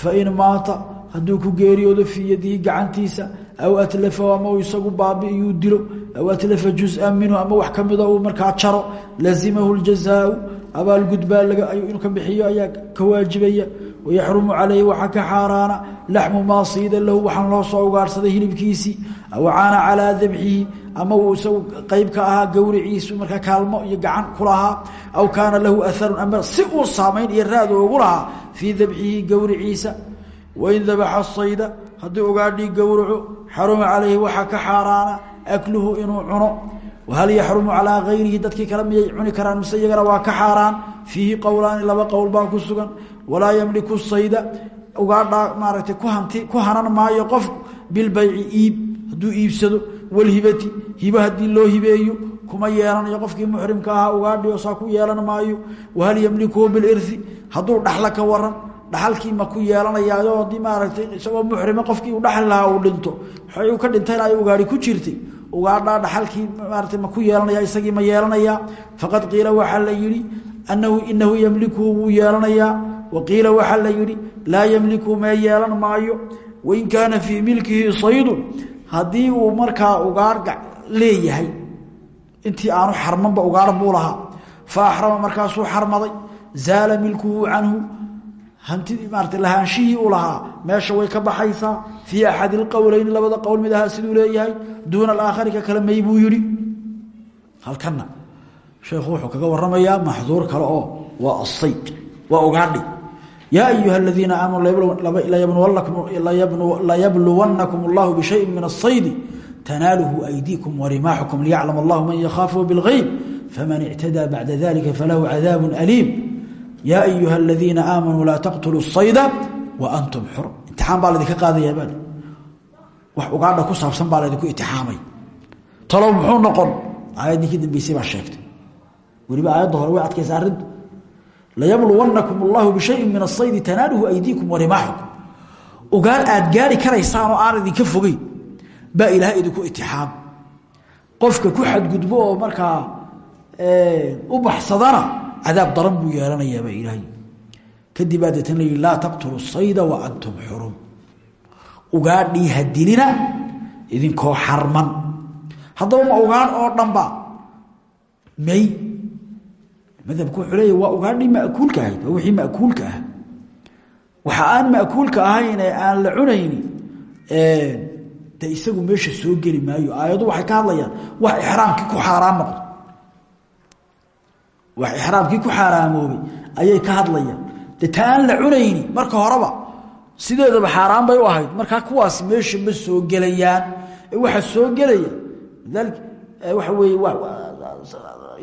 fain maata hadduu ku geeriyoodo fii yadihi gacantiisa aw atlafahu ama uu isagu baabi'iyuu dilo aw atlafa juz-an minhu ama wax kamida uu markaa jaro lazimahu ljazaau abaalgudbaa inuu ka bixiyo ayaa ka waajibaya wayaxrumu calayhi waxaa ka xaaraana laxmu maa siida lahu waxaan loo soo ugaarhsaday hilibkiisii aw caana calaa dabxihi ama uu isagu qeyb ka ahaa gowriciisu markaa kaalmo iyo gacan ku lahaa aw kaana lahu aharun ama si uu saamayn iyo raad ugu lahaa fii dabxihi gowriciisa wain dabaxa sayda ka xaaraana akluhu inuu cuno wahal yaxrumu calaa gayrihi dadkii kale miyay cuni karaan mise iyagana waa ka xaaraan? Fiihi qowlaani laba qowl baa ku sugan. Walaa yamliku sayda ugaadhaa maaragtay ku hanti ku hanan maayo qof bilbayci iib hadduu iibsado walhibati hibo haddii loo hibeeyo kuma yeelanayo qofkii muxrimka ahaa ugaadhi oo saa ku yeelan maayo. Wahal yamlikuhu bilirhi hadduu dhaxla ka waran dhaxalkii ma ku yeelanayaayo haddii maaragtay isagoo muxrima qofkii uu dhaxli lahaa dhinto waxay ka dhintayna ay ugaadhi ku jirtay ugaadhaa dhaxalkii maarata ma ku yeelanaya isagii ma yeelanayaa faqad qiila waxaa la yihi anahu inahu yamlikuhu wuu yeelanayaa wa qiila waxaa la yihi laa yamlikuhu mee yeelan maayo. Wain kaana fii milkihi saydun haddii uu markaa ugaar leeyahay intii aanu xarmanba ugaar buu lahaa. Fa axrama markaasuu xarmaday zaala milkuhu canhu hantidii maarata lahaanshihii u lahaa meesha way ka baxaysaa. Fii axadi ilqowleyni labada qowl mid ahaa siduu leeyahay duuna alaakhari ka kale may buu yihi halkana sheekhu wuxuu kaga waramayaa maxduur kale oo waa asayd waa ugaadhi. Yaa ayuha aladiina aamanuu layabluwannakum allahu bishayin min asaydi tanaaluhu aydiikum warimaaxukum liyaclam allahu man yakhaafuhu bilgeyb faman ictadaa bacda dalika falahu cadaabu aliim yaa ayuha aladiina aamanuu laa taqtuluu sayda wa antum xur imtixaan baa laydinka qaadaya baa wax ugaadha ku saabsan baa laydinku itixaamay talow muxuu noqon? Aayaddii ka dambeysay baa sheegtay. Weliba aayadda hore way adkaysa arrintu layabluwannakum allahu bishayin min asaydi tanaaluhu aydiikum warimaaxukum ugaar aad gaari karaysaan oo aan idinka fogeyn baa ilaahay idinku itixaam qofka ku xadgudbo oo markaa u baxsadana cadaab daran buu yeelanayaabaa ilaahay. Kadib baa deetana layihi laa taqtulu sayda wa antum xurum ugaadhii ha dilina idinkoo xarman. Haddaba ma ugaadh oo dhanba. May. Madhabku wuxuu leeya waa ugaadhii ma'kuulka ahayd waa wixii ma'kuulka ah. Waxa aan ma'kuulka ahayn ee aan la cunayni de isagu meesha soo geli maayo. Aayadu waxay ka hadlayaan wax ixraamkii ku xaaraan wax ixraamkii ku xaaraamoobay ayay ka hadlayaan de ta aan la cunayni marka horeba sideedaba xaaraan bay u ahayd markaa kuwaas meesha ma soo gelayaan waxa soo gelaya waxa weeye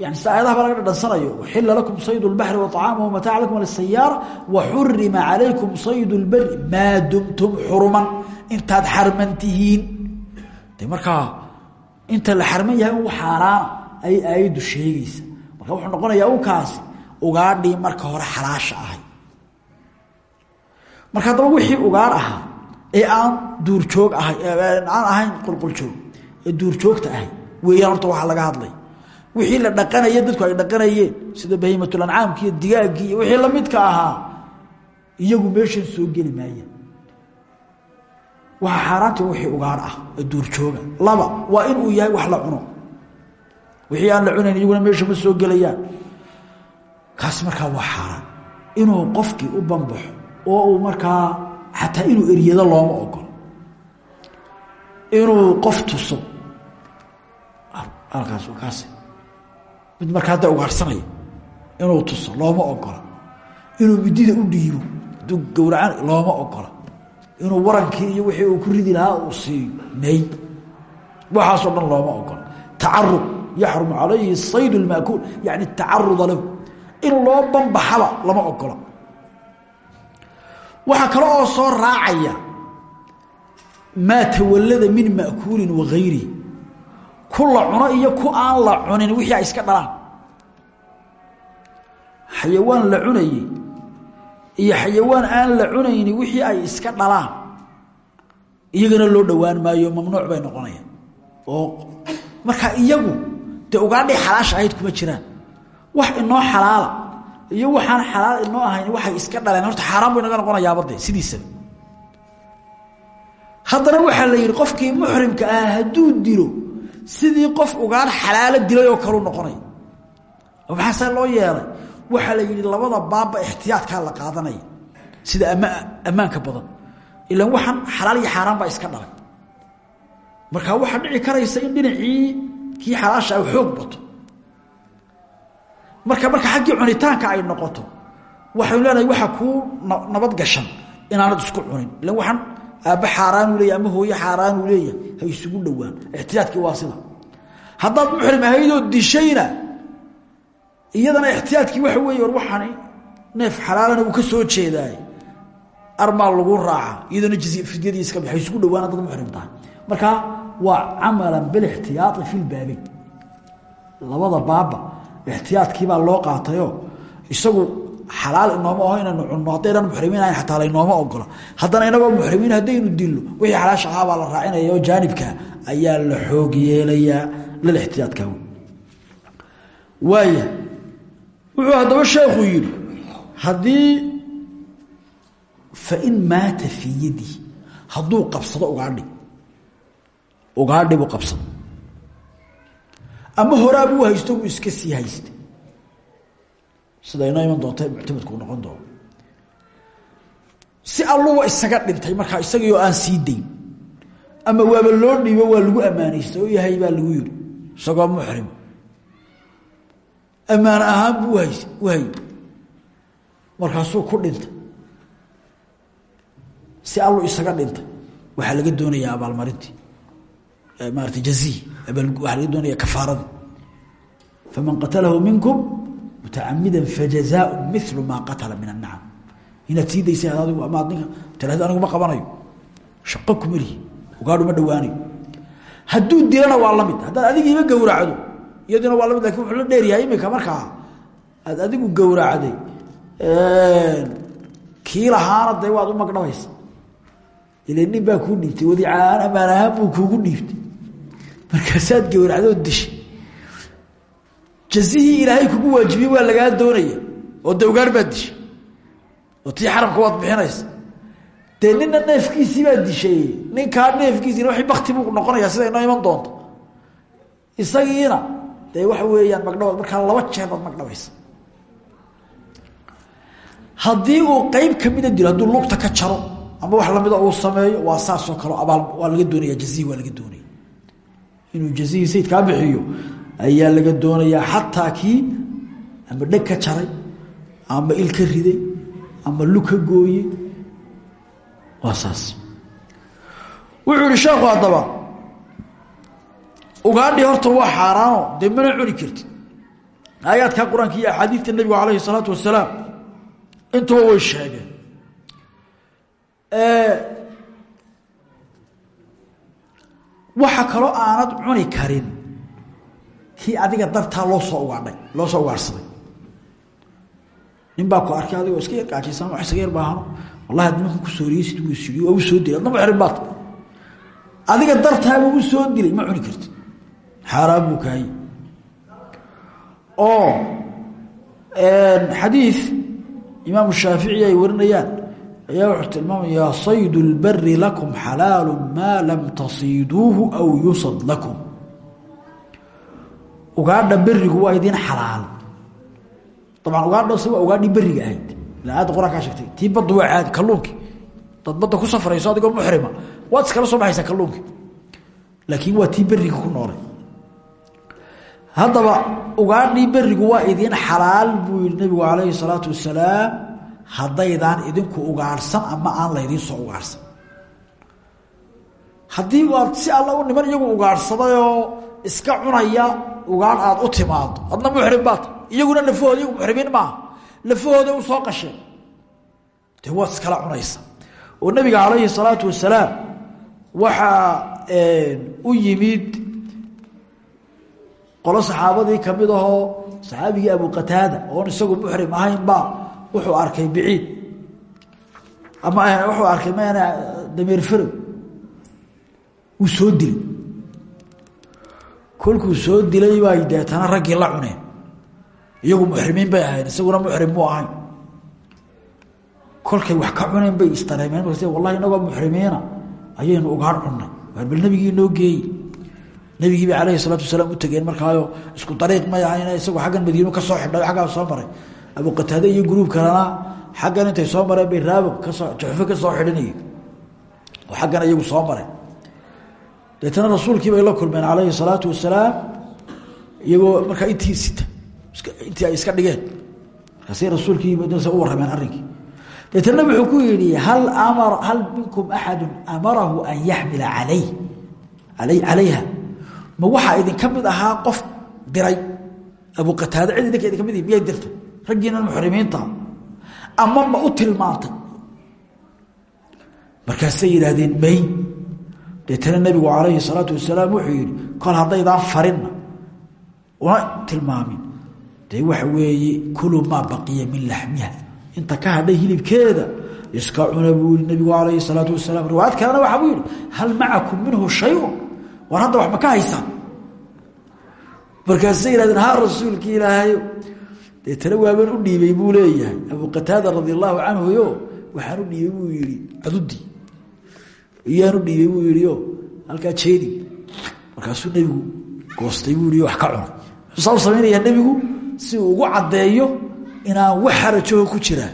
yani sida aayadaha ba laga dhadhansanayo uxila lakum sayd اlbaxri waطcaamuhu mataac lakum lisayaara waxurima calaykum sayd اlberi maa dumtum xuruman intaad xarman tihiin de markaa inta la xarman yahay u xaaraana ayay aayaddu sheegaysa marka wuxuu noqonayaa ukaasi ugaadhii marka hore xalaasha ahay. Marka haddaba wixii ugaar ahaa ee aan duurjoog ahay aan ahayn qulquljoog ee duurjoogta ahay weeyaan horta waxaa laga hadlay. Wixii la dhaqanaya dadku ay dhaqanayeen sida bahiimatlancaamki iyo digaaggii iyo wixii lamidka ahaa iyagu meeshan soo geli maayaan waxaa xaaraanta wixii ugaar ah ee duurjooga laba waa inuu yahay wax la cuno wixii aan la cunayn iyaguna meesha ma soo gelayaan. Kaasi markaa waa xaaraan inuu qofkii u banbaxo oo uu markaa xataa inuu eryado looma ogolo inuu qof tuso. Halkaas kaas. Mid markaa hadda ugaarsanaya inuu tuso looma ogola inuu midida u dhiibo haduu gowracan looma ogola inuu warankii iyo wixii uu ku ridi lahaa uu siiyo may waxaasoo dhan looma ogola tacarud yaxrumu calayhi sayd lmaakuul yani tacaruda lahu in loo banbaxaba lama ogola waxaa kale oo soo raacaya maa tawallada min ma'kuulin wa gayrihi ku la cuno iyo ku aan la cunin wixii ay iska dhalaan. Xayawaan la cunayey iyo xayawaan aan la cunayni wixii ay iska dhalaan iyagana loo dhowaan maayo mamnuuc bay noqonayaan. Oo iyagu dee ugaadhay xalaasha ahayd kuma jiraan. Wax inoo xalaala iyo waxaan xalaal inoo ahayn waxay iska dhaleen. Horta xaaraan bu inaga noqonayaabade sidiisaba haddana waxaa la yidhi qofkii muxrimka ah hadduu dilo sidii qof ugaar xalaalo dilay oo kalu noqonay maxaa see loo yeelay? Waxaa la yidhi labada baabba ixtiyaadkaa la qaadanaya sida ammaanka badan. Ilaan waxaan xalaal iyo xaaraan baa iska dhalay. Marka waxaa dhici karaysa in dhinacii kii xalaasha ay xoog marka marka xaggii cunitaanka ay noqoto waxaynu leenahay waxa kuu nabad gashan inaanad isku cunin. Ilan waxaan aabbe xaaraanuu leeyahy ama hooye xaaraanuu leeyahay ha isugu dhowaan. Ixtiyaadkii waa sida. Haddaad muxrim ahaydoo dishayna iyadana ixtiyaadkii waxa weeye war waxaani neef xalaalana uu ka soo jeedaay. Armaa lagu raaca iyadoona fidyadii iska baxay isugu dhawaan haddaad muxrim marka waa camalan bilixtiyaai fi lbaabeyn labada baaba ixtiyaadkiibaa loo qaatayo. Isagu xalaal inooma aho inaynu cunno haddaynan muxrimiin ahayn xataa laynooma ogola haddana inagoo muxrimiin haddaynu dilno wixii xalaasha ahaa baa la raacinaya oo jaanibka ayaa la xoog yeelayaa lilixtiyaadka waaya wuxuu haddaba sheekhu yidhi haddii fain maata fii yadi hadduu qabsado ugaadhi ugaadhi buu qabsado ama horaa buu haysto buu iska sii haysta sida inoo iman doonta muctamadku noqon doono. Si alluba isaga dhintay markaa isagiioo aan sii dayn ama waaba loo dhiibo waa lagu ammaanaystay oo yahay baa lagu yidhi isagoo muxrim ammaan ahaan buu uhays u hay markaasuu ku dhintay. Si allu isaga dhintay waxaa laga doonayaa abaalmarintii maarata jazihi waxaa laga doonaya kafaaradii faman qatalahu minkum mutacamida fajazaau milu maa qatala min annacam inaad sii daysay adigu ama ad ninka anigu ma qabanayo. Shaqo kuma lihi ma dhawaanayo hadduu dilana waa la mid haddaad adigiiba gowracdo iyaduna waa la mid laakiin wuxuu la dheeryahay imika markaa. Aad adigu gowracday kii lahaana dee waad u magdhabaysa. Ile nin baa kuu dhiibtay wadiicaan amaan ahaan buu dhiibtay markaasaad gowracdoo dishay jazihii ilaahay kugu waajibiyey waa lagaa doonaya oo de ugaar baad dishay oo tii xaramka waad bixinaysa. Dee nina neefkiisii baad dishay ninkaa neefkiisiina wa bakti buu noqonaya sida inoo iman doonto. Isagiina dee waxa weeyaan magdhabood markaa laba jeer baad magdhabaysa. Haddii uu qeyb kamida dilo lugta ka jaro ama wax lamida uu sameeyo waa saasoo kale abaal waa laga doonaya jazihi waa laga doonaya inuu jazihii sayidkaa bixiyo ayaa laga doonayaa xataa kii ama dheg ka jaray ama il ka riday ama lug ka gooye waa saas. Wuxuu ihi sheekhu haddaba ugaadhi horta waa xaaraano dee mana cuni kartid. Aayaadka qur'aanka iyo axaadiidta nebigu calayhi salaatu wasalaam intuba way sheegeen waxa kaloo aanad cuni karin. Kii adiga dartaa loo soo ugaadhay loo soo ugaadhsaday nin baa ku arkay adigoo iska yar gaajaysan wax isaga yar baahano wallahi ad nimankan ku sooriyeysid wuu sii waa u soo dilay. Adna muxrim baad. Adiga dartaaba u soo dilay ma cuni kartid. Xaaraan buu kaayey oo xadiid imaamu shaafici ay warinayaan ayaa wuxuu tilmaamayaa saydu lbari lakum xalaalu maa lam tasiiduuhu aw yusad lakum. Ugaadha berigu waa idiin xalaal. Dabcan ugaadhase waa ugaadhii beriga ahayd. Ila aayadda qur'aankaa sheegtay. Tii badda waa caadi kalluunkii dad badda ku safrayso adigoo muxrima waad iskala soo baxaysaa kalluunkii laakiin waa tii beriga ku noolay. Haddaba ugaadhii berigu waa idiin xalaal buu yihi haddaydaan idinku ugaadhsan ama aan laydiin soo ugaadhsan haddii waad si alla u niman iyagu ugaadhsadayoo iska cunaya ugaadh aad u timaado adna muxrim baad. Iyaguna lafahooda iyagu muxrimiin maaha lafahooda u soo qasheen dee waad iskala cunaysa. Oo nabiga calayhi salaatu wasalaam waxaa u yimid qolo saxaabadii ka mid ahoo saxaabigii abu qataada oon isagu muxrim ahaynba wuxuu arkay biciid. Ama wuxuu arkay mn dameer farow. Wuu soo dilay. Kolkuu soo dilay bay deetana raggii la cuneen iyagu muxrimiin bay ahayn isaguna muxrim muu ahayn. Kolkay wax ka cuneen bay isdareemeen markas wallahi inagoo muxrimiina ayaynu ugaar cunnay. Waar bal nabigii noo geeyey. Nabigii bay alayhi salaatu wasalaam u tegeen markaayo isku dariiq may ahayn isagoo xaggan madiinu ka soo xidhay aggaa soo maray abu qataade iyo gruub kalena xaggan intay soo mareen bay raabo ka soo juxfo ka soo xidhinayeen oo xaggan iyagu soo mareen. Deetana rasuulkii bay la kulmeen calayhi salaatu wasalaam iyagoo markaa intii sita intii ay iska dhigeen. Markaasay rasuulkii u warrameen arrinkii. Deetana wuxuu ku yidhi hal amar hal minkum axadu amarahu an yaxmila alayh alay calayha? Ma waxaa idinka mid ahaa qof diray? Abu qataade cid idinka idinka mid dirtay raggiina muxrimiinta ama ma u tilmaantay. Markaasay yidhaahdeen may. Deetana nebigu calayhi salaatu wasalaam wuxuu yihi kol haddaydaan farinna una tilmaamin. Dee waxa weeye kuluu maa baqiya min laxmiha. Inta ka hadhay hilibkeeda iska cuna buu yihi nebigu calayhi salaatu wasalaam. Riwaayad kalena waxa buu yihi hal macakum minhu shayun? War hadda wax ma ka haysaan markaasay yihahdeen ha rasuulki ilaahayo deetana waaban u dhiibay buu leeyahay. Abu qataada radi allahu canhuyo waxaan u dhiibay buu yihi adudi iyaan u dhiibay buu yihi o halkaa jeedi. Markaasuu nebigu goostay buu yihi wax ka cunay muxuu saa u si uu ugu caddeeyo inaan wax harajoho ku jiraa.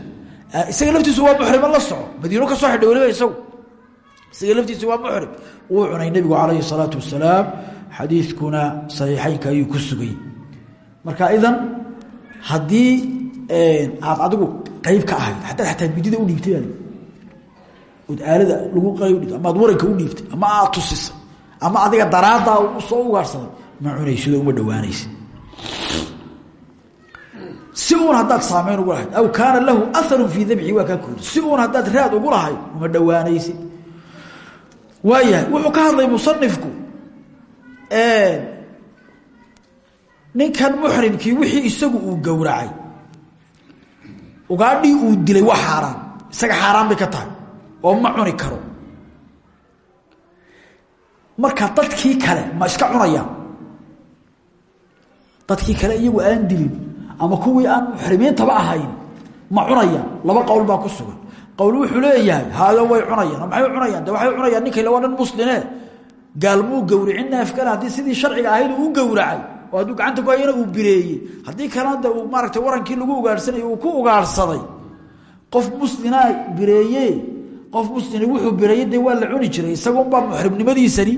Isaga laftiisu waa muxrima la soco. Madiino ka soo xidhay isagu. Isaga laftiisu waa muxrim wuu cunay nebigu calayhi salaatu wasalaam. Xadiidkuna saxiixeynka ayuu ku sugay. Marka idan haddii aad adigu qeyb ka ahayd haddaad ataa midida u dhiibtay od aalada lagu qeyb ama aad waranka u dhiibtay ama aad tusisay ama adiga daraaddaa soo ugaarsaday ma cunaysido uma dhawaanaysa si uun haddaad saamayn ugu lahayd aw kaana lahu aharu fii dabxi waa kaa koori si uun haddaad raad ugu lahayd uma dhawaanaysid waayahay wuxuu ka hadlay musanifku ninkan muxrimkii wixii isagu uu gowracay. Ugaadhii uu dilay waa xaaraan. Isaga xaaraan bay ka tahay. Oo ma cuni karo. Marka dadkii kale ma iska cunayaan. Dadkii kale iyagu aan dilin ama kuwii aan muxrimiintaba ahayn ma cunayaan. Laba qowl baa ku sugan. Qowl wuxuu leeyahay haayo way cunayaan maxay cunayaan? De waxay cunayaan? Ninkale waa dhan musline. Gaalmuu gowricin neefkale haddii sidii sharciga ahayd uu gowracay oo hadduu gacanta ku hayana uu bireeyey. Haddii kalena de uu maaragtay warankii lagu ugaarhsanayay uu ku ugaarhsaday qof muslinaa bireeye qof muslina wuxuu bireeyey dee waa la cuni jiray. Isagunbaa muxrimnimadiisani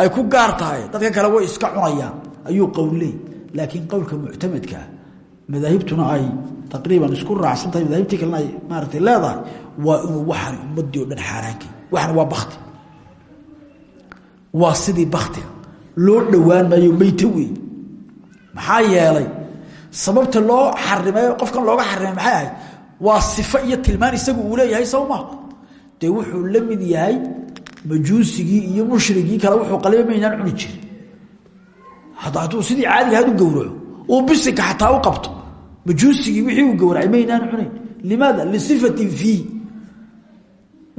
ay ku gaar tahay. Dadka kale way iska cunayaan. Ayuu qowlleey laakiin qowlka muctamadkaa madaahibtuna ay taqriiban isku raacsan tahay. Madaahibtii kalena ay maaragtay leedahay waa inuu waxani ummadii o dhan xaaraankay waxani waa bakti waa sidii baktiga loo dhowaan maayo meyte wey maxaa yeelay sababta loo xarimay qofkan looga xarimay maxay ahayd waa sifo iyo tilmaan isagu uu leeyahay sawma dee wuxuu la mid yahay majuusigii iyo mushrigii kale wuxuu qaliba maynaan cuni jirin. Hadduu sidii caadiga ahaad u gowraco uu bisinka xataa u qabto majuusigii wixii uu gowracay maynaan cunayn limaada? Lisifatin fii.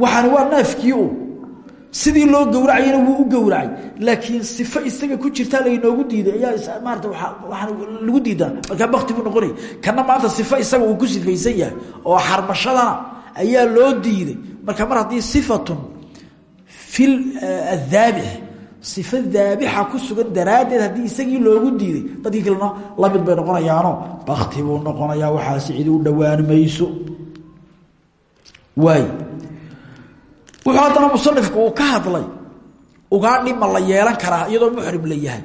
Waxaani waa neefkii u sidii loo gowracayana wuu u gowracay. Laakiin sifo isaga ku jirtaa laynoogu diiday. Ayaa maarata waaan lagu diidaa. Markaa bakti buu noqonaya kana maanta sifo isaga uu ku sifaysan yahay oo xarmashadana ayaa loo diiday. Marka mar haddii sifatun fi daabix sifo daabixa ku sugan daraaddeed haddii isagii loogu diiday. Dadkii kalena la mid bay noqonayaano bakti buu noqonayaa waxaasi cidi u dhowaan mayso waay wuxuu haddana musanifku uu ka hadlay ugaadhi ma la yeelan karaa iyadoo muxrim la yahay.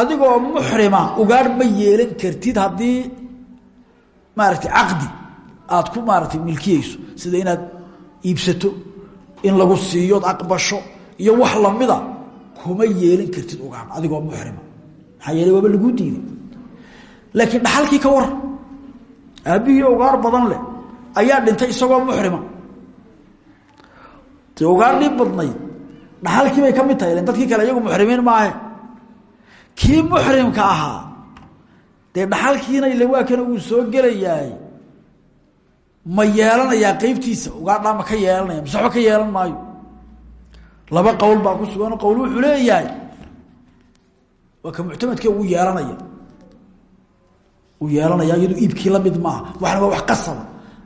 Adigoo muxrima ugaadh ma yeelan kartid haddii maaragtay caqdi aad ku maaragtay milkiyeyso sida inaad iibsato in lagu siiyood aqbasho iyo wax lamida kuma yeelan kartid ugaadh adigoo muxrima. Maxaa yeele waaba diiday. Laakiin dhaxalkii ka waran aabbihii ugaar badan leh ayaa dhintay isagoo muxrima de ugaadhii badnayd. dhaxalkii bay ka mid tahay dadkii kale iyagu muxrimiin maahe. Kii muxrimka ahaa dee dhaxalkiina ile waa kana uu soo gelayaay ma yeelanayaa qeybtiisa ugaadhaa ma ka yeelanaya mise waxba ka yeelan maayo. Laba qowl baa ku sugan qowl wuxuu leeyahay waa ka muctamadke uu yeelanaya. Uu yeelanaya iyadu iibkii la mid maaha waxna wax qasaba.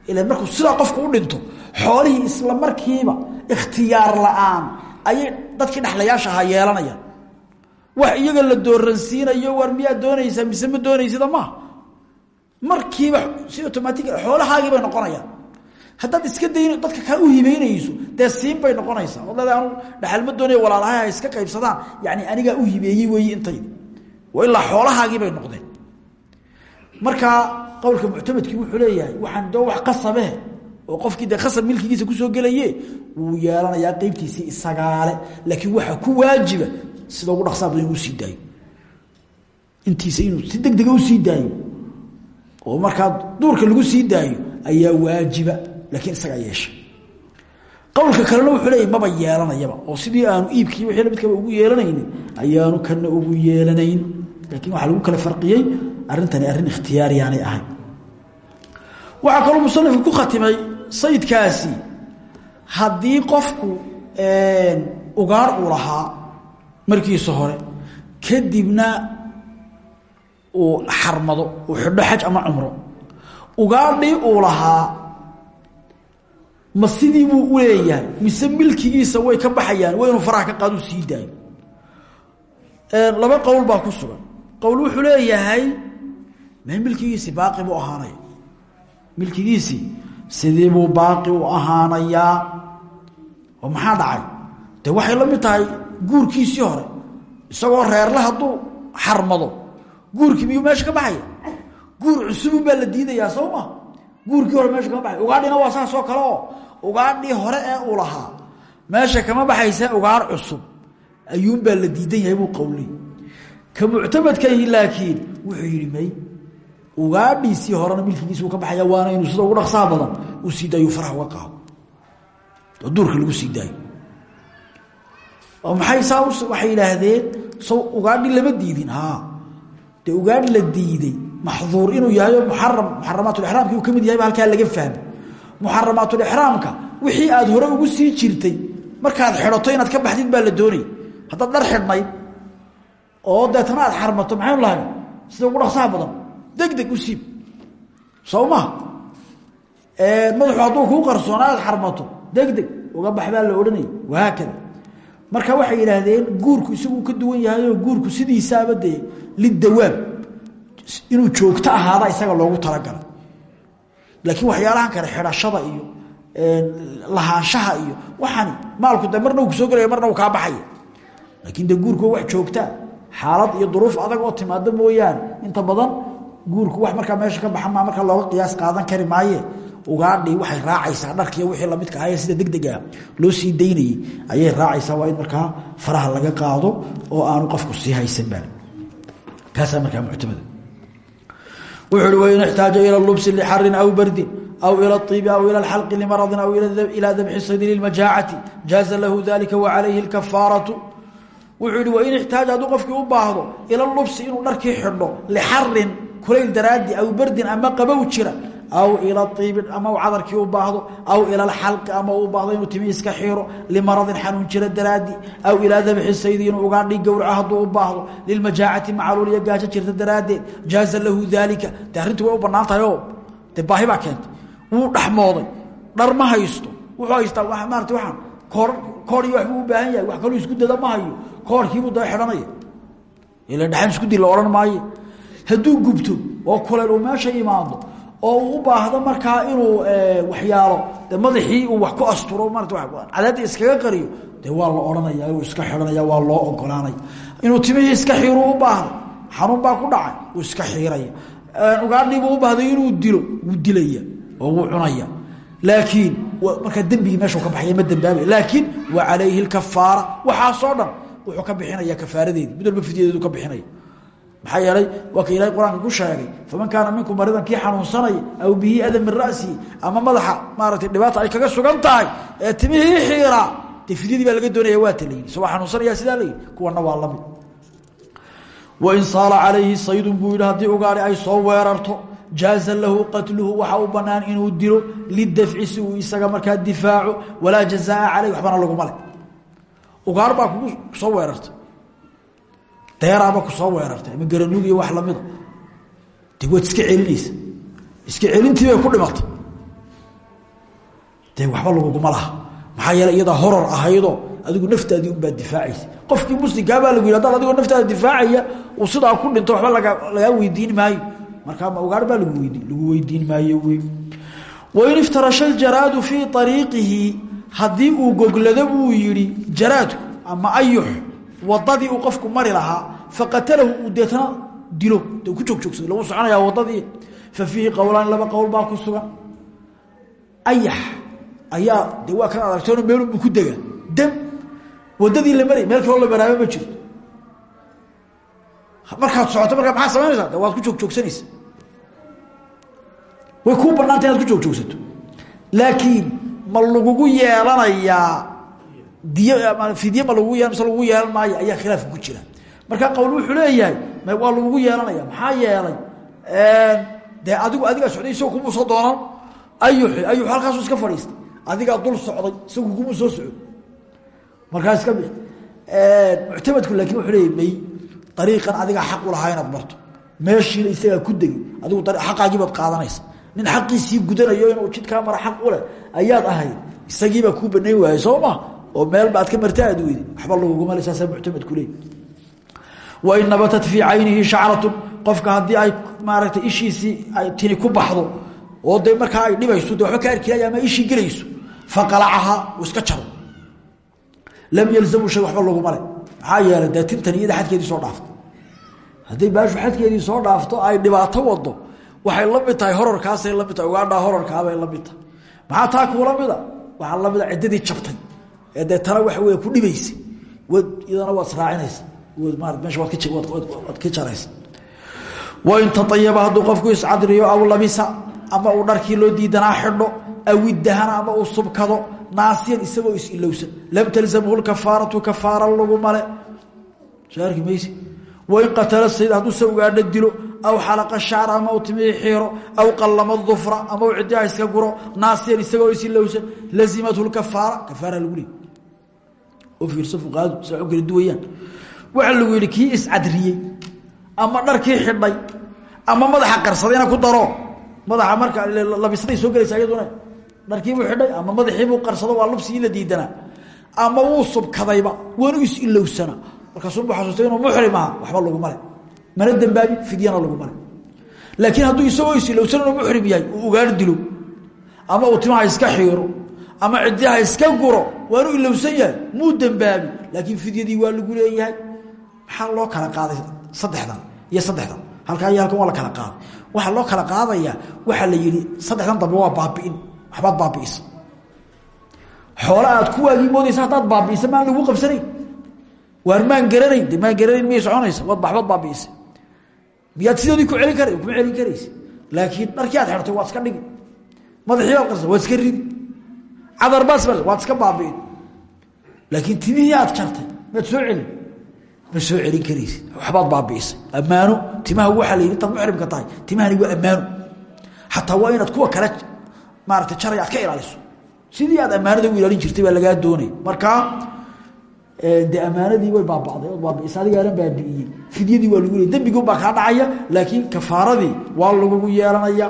Ilan markuu sidaa qofku u dhinto xoolihii isla markiiba ikhtiyaar la'aan ayay dadkii dhexlayaasha ahaa yeelanayaan. Wax iyaga la dooransiinayo war miyaad doonaysaa mise ma doonaysida maaha markiiba si automatic xoolahaagii bay noqonayaan. Haddaad iska dayn dadka kale u hibeynayso dee bay noqonaysaa. Od leeda anu dhaxal walaalahay ha iska qaybsadaan. Yani anigaa u hibeeyey weeye intayda. Wa ilaa xoolahaagii bay noqdeen. Markaa qowlka muctamadkii wuxuu leeyahay waxaan doo wax qasabe oo qofkii dee qasab milkigiisa ku soo gelaye wuu yeelanayaa qeybtiisii isagaale laakiin waxaa ku waajiba sida ugu dhaqsaa badan inuu sii daayo intiisa inuu si deg dega u sii daayo oo markaa duurka lagu sii ayaa waajiba laakiin isagaa yeesha. Qowlka kalena wuxuu leeyay maba yeelanayaba oo sidii aanu iibkii wixii lamidkaba ugu yeelanaynin ayaanu kana ugu yeelanayn. Laakiin waxaa lagu kala farqiyey arrintani arrin ikhtiyaariyaanay ahayn. Waxaa kaloo musanifku ku khatimay sayidkaasi haddii qofku ugaar uu lahaa markiisa hore kadibna uu xarmado uu xidho xaj ama cumro. Ugaadhii uu lahaa ma sidii buu u leeyahay mise milkigiisa way ka baxayaan waa inuu faraha ka qaadu sii daayo. Laba qowl baa ku sugan. Qowl wuxuu leeyahay mee milkigiisi baaqi buu ahaanaya milkigiisii sidii buu baaqi u ahaanayaa. Oo maxaa dhacay? De waxay la mid tahay guurkiisii hore isagoo reerle hadduu xarmado. Guurkii miyuu meesha ka baxaya guur cusubun baa la diidayaa soo ma? Guurkii hore meesha kama baxay. Ugaadhina waa saas oo kale oo ugaadhii hore ee uu lahaa. Meesha kama baxaysa ugaar cusub. Ayuunbaa la diidan yahay buu qowlay ka muctamadkahi laakiin wuxuu yidhi may ugaadhiisii horena milkigiisi uu ka baxaya waana inuu sida ugu dhaqsaha badan u sii daayo faraha oo duurka lagu sii oo maxay saa waxay yidhaahdeen so ugaadhi lama diidin haa. Dee ugaadhi la diiday maxduur inuu yahay oo muxaram muxaramaatulixraamkii uu ka mid yahay ba laga fahmay. Muxaramaatulixraamka wixii aada hore ugu sii jirtay markaad xidhato inaad ka baxdid baa la doonaya haddaad dhar xidhnayd oo deetana aad xarmato maxaynu lahay sida ugu dhaqsaha badan deg deg u siib. Soo maha madaxu hadduu kuu qarsoona aad xarmato deg deg uga bax baa la odhanaya wahaakada. Marka waxay yidhaahdeen guurku isagu ka duwan yahayoo guurku sidiisaaba dee lidawaam inuu joogto ahaada isaga loogu talagalay laakiin waxyaalahan kale xidhashada iyo lahaanshaha iyo waxani maalku de marna uu ku soo gelaya marna uu kaa baxaya. Laakiin de guurku waa wax joogtaa xaalad iyo duruuf adag oo timaado mooyaane. Inta badan guurku wax markaa meesha ka baxa markaa looga qiyaas qaadan kari maaye ugaadhii waxay raacaysaa dharkiiyo wixii lamidka ahaye sida degdega loo sii daynayey ayay raacaysaa waa in markaa faraha laga qaado oo aanu qofku sii haysan baa. Kaasaa markaa muctamada. Wuxu uhi wain ixtaaja ila lubsi lixarin aw bardin aw ila iibi aw ila alxalqi limaradin aw ila dabxi saydi lilmajaacati jaaza lahu dalika wa calayhi lkafaaratu wuxuu yihi wain ixtaaja hadduu u baahdo ila lubsi inuu dharkii xidho lixarin kulayl daraadi aw bardin ama qabow jira aw ila iibin ama u cadarkii u baahdo aw ila alxalqi ama u baahdo inuu timi iska xiiro limaradin xanuun jira daraadi aw ilaa dabxi saydi inuu ugaadhi gowraco hadduu u baahdo lilmajaacati macaluul iyo gaajo jirta daraaddeed jaaza lahu daalika. De arrintu way u bannaan tahay oo de baahi baa keentay. Wuu dhexmooday dhar ma haysto wuxuu haystaa maarata waaan koor koor iyo waxbuu u baahan yahay wax kaluu isku dada ma hayo koorkiibuu daba xidhanaya. Ila dhaxan isku dil la odhan maayo hadduu gubto oo kuleyl uu meesha imaado oo u baahdo markaa inuu waxyaalo. De madaxii uu wax ku asturo maarata cadaadda iskaga qariyo dee waa la odhanaya uu iska xidhanaya waa loo ogolaanaya inuu timihii iska xiiru u baahdo xanuun baa ku dhacay uu iska xiiraya ugaadhiibuu u baahday inuu dilo wuu dilaya oo wuu cunaya. Laakiin markaa dembigii meeshu ka baxaya ma dambaabay laakiin wa calayhi lkafaara waxaasoo dhan wuxuu ka bixinaya kafaaradeedi mid walba ka bixinaya maxaa yeelay waa ka ilahay qur'aanka ku sheegay faman kaana minkum maridan kii xanuunsanaya aw bihi adan min ra'sihi ama madaxa maaragtay dhibaata ay kaga sugan tahay ee timihii xiiraa dee fidyadii baa laga doonaya waa ta layidhi isagoo xanuunsanaya sidaa layidhi kuwana waa la mid wain saala calayhi saydun buu yidhi haddii ugaari ay soo weerarto jaaza lahu qatluhu waxa u banaan inuu dilo lidafci si uu isaga markaa difaaco walaa jazaa caleyh waxbana laguma le ugaar baa kugu soo weerartay deeraaba ku soo weerartay. Ama garanuug iyo wax lamida de waad iska celinaysa. Iska celintii bay ku dhimatay. Dee waxba laguguma laha. Maxaa yeeley iyadaa horor ahaydoo adigu naftaadii unbaa difaacaysa. Qofkii muslimkaa baa lagu yidhi hadaad adigoo difaacaya uu sidaa ku dhinto waxba laga lagaa weydiin maayo. Markaa ma ugaar baa lagu weydi lagu weydiin maayo wey. Wain iftarasha ljaraadu fii ariiqihi haddii uu goglado buu yidhi jaraadku ama ayux wadadii uu qofku mari lahaa faqatalahu uu dilo. De ku joogjoogsado lagu soconaya wadadii fa fiihi qowlaan laba qowl baa ku sugan. Ayax ayaa de waa kan aragtoono meelunbu ku dega. Dam wadadii la maray meel kaloo la maraaba ma jirto. Markaad socoto markaa maxaa samaynaysaa de waad ku joogjoogsanaysa way kuu banaanta inaad ku joogjoogsato laakiin ma lagugu yeelanayaa diy ma lagugu yeel mise yeelan maayo ayaa khilaafka ku jira markaa qowl wuxuu leeyahay waa lagugu yeelanaya maxaa yeelay dee adigu adigaa socday isagoo kumuu soo doonan ayuxi ayux halkaasu iska fadhiistay adigaa dul socday isagu kumuu soo socdo. Markaa iska bix muctamadku laakiin wuxuu leeyahy may ariiqan adigaa xaq u lahaa inaad barto. Meeshiina isagaa ku degay adigu xaqaagiibaad qaadanaysa. Nin xaqiisii gudanayo inuu jidkaa mara xaq u leh ayaad ahayd isagiibaa kuu banayn waayey soo ma? Oo meel baad ka marta aad weydi waxba laguguma le saasaa muctamadku wain nabatat fii caynihi shacratu qofka haddii ay maaragtay ishiisii tini ku baxdo oo de markaa ay dhibayso de ka arkilaya ama ishii gelayso faqalacahaa uu iska jaro lam yalzamu shay waba laguma le maxaa yeelay dee iyada xadkeedii soo dhaafto hadday baashu xadkeedii soo dhaafto ay dhibaato wado waxay la mid tahay horarkaasay la mid tahay. Ugaadhaa horarkaabay maxaa taa kuula mida waxaa la ciddadii jabtay. Ee dee tana waxa wey ku dhibaysay. Wad iyadana waad marat meesha waad ka jaraysa wain taayaba hadduu qofku iscadriyo aw labisa ama uu dharkii loo diidanaa xidho aw idahana ama uu naasiyan isagoo is-ilowsan lam talzamhu kafaaratu kafaara lagu male. Arki mayse wain qatala sayd hadduu se ugaadho dilo aw xalaqa shacra ama uu xiiro aw qallama dufra ama uu iska guro naasiyan isagoo is-ilowsan lazimathu kafaara kafaara lagu leey oo fiirso fuqahadu sa u kala duwayaan waxaa lagu yidhi kii iscadriyey ama dharkii xidhay ama madaxa qarsadayna ku daro. Madaxa marka labisaday soo gelaysa iyaduna. Dharkiibuu xidhay ama madaxiibuu qarsado waa lubsigii la diidanaa ama wuu subkadayba waanu is-ilowsanaa markaasuu xasuustay inuu muxrim aha waxba laguma le mana dembaabi fidyana laguma le laakiin hadduu isagoo is-ilowsan inuu muxrim yahay uu ugaar dilo ama uu timaha iska xiiro ama ciddiha iska guro waanu ilowsan yahay muu dembaabi laakiin fidyadii waa lagu leeyahay maxaa loo kala qaaday saddexdan iyo saddexdan? Halkaa iyo halkan waa la kala qaaday. Waxaa loo kala qaadayaa waxaa la yihi saddexdan dambe waa baabi'in. Waxbaad baabi'isa. Xoola aad kuwaagii moodaysa haddaad baabi'isa maan lagu qabsanayn. Waar maan garanayn? De maan garanayn miyay soconaysa? Waad waxbaad baabi'isa. Ku celin kara kuma celin karaysa. Laakiin dharkii aad xertay waad iska dhigi. Madaxii baad qarsa waad iska ridi. Cadarbaas waad iska baabi'in. Laakiin timihii aad jartay soo celin ma soo celin karaysi waxbaad baabi'isay. Ammaano timaha waxaa la yidhi intaad muxrimka tahay timahani waa ammaano xataa waa kuwa kale maarata jaray ka ilaaliso. Sidii aad ammaanada u ilaalin jirtay baa lagaa doonay. Markaa de ammaanadii way baaba'day ood baabi'isa adigaana baabi'iyey fidyadii waa lagu leey dembiguun baa kaa dhacaya laakiin kafaaradii waa lagugu yeelanaya.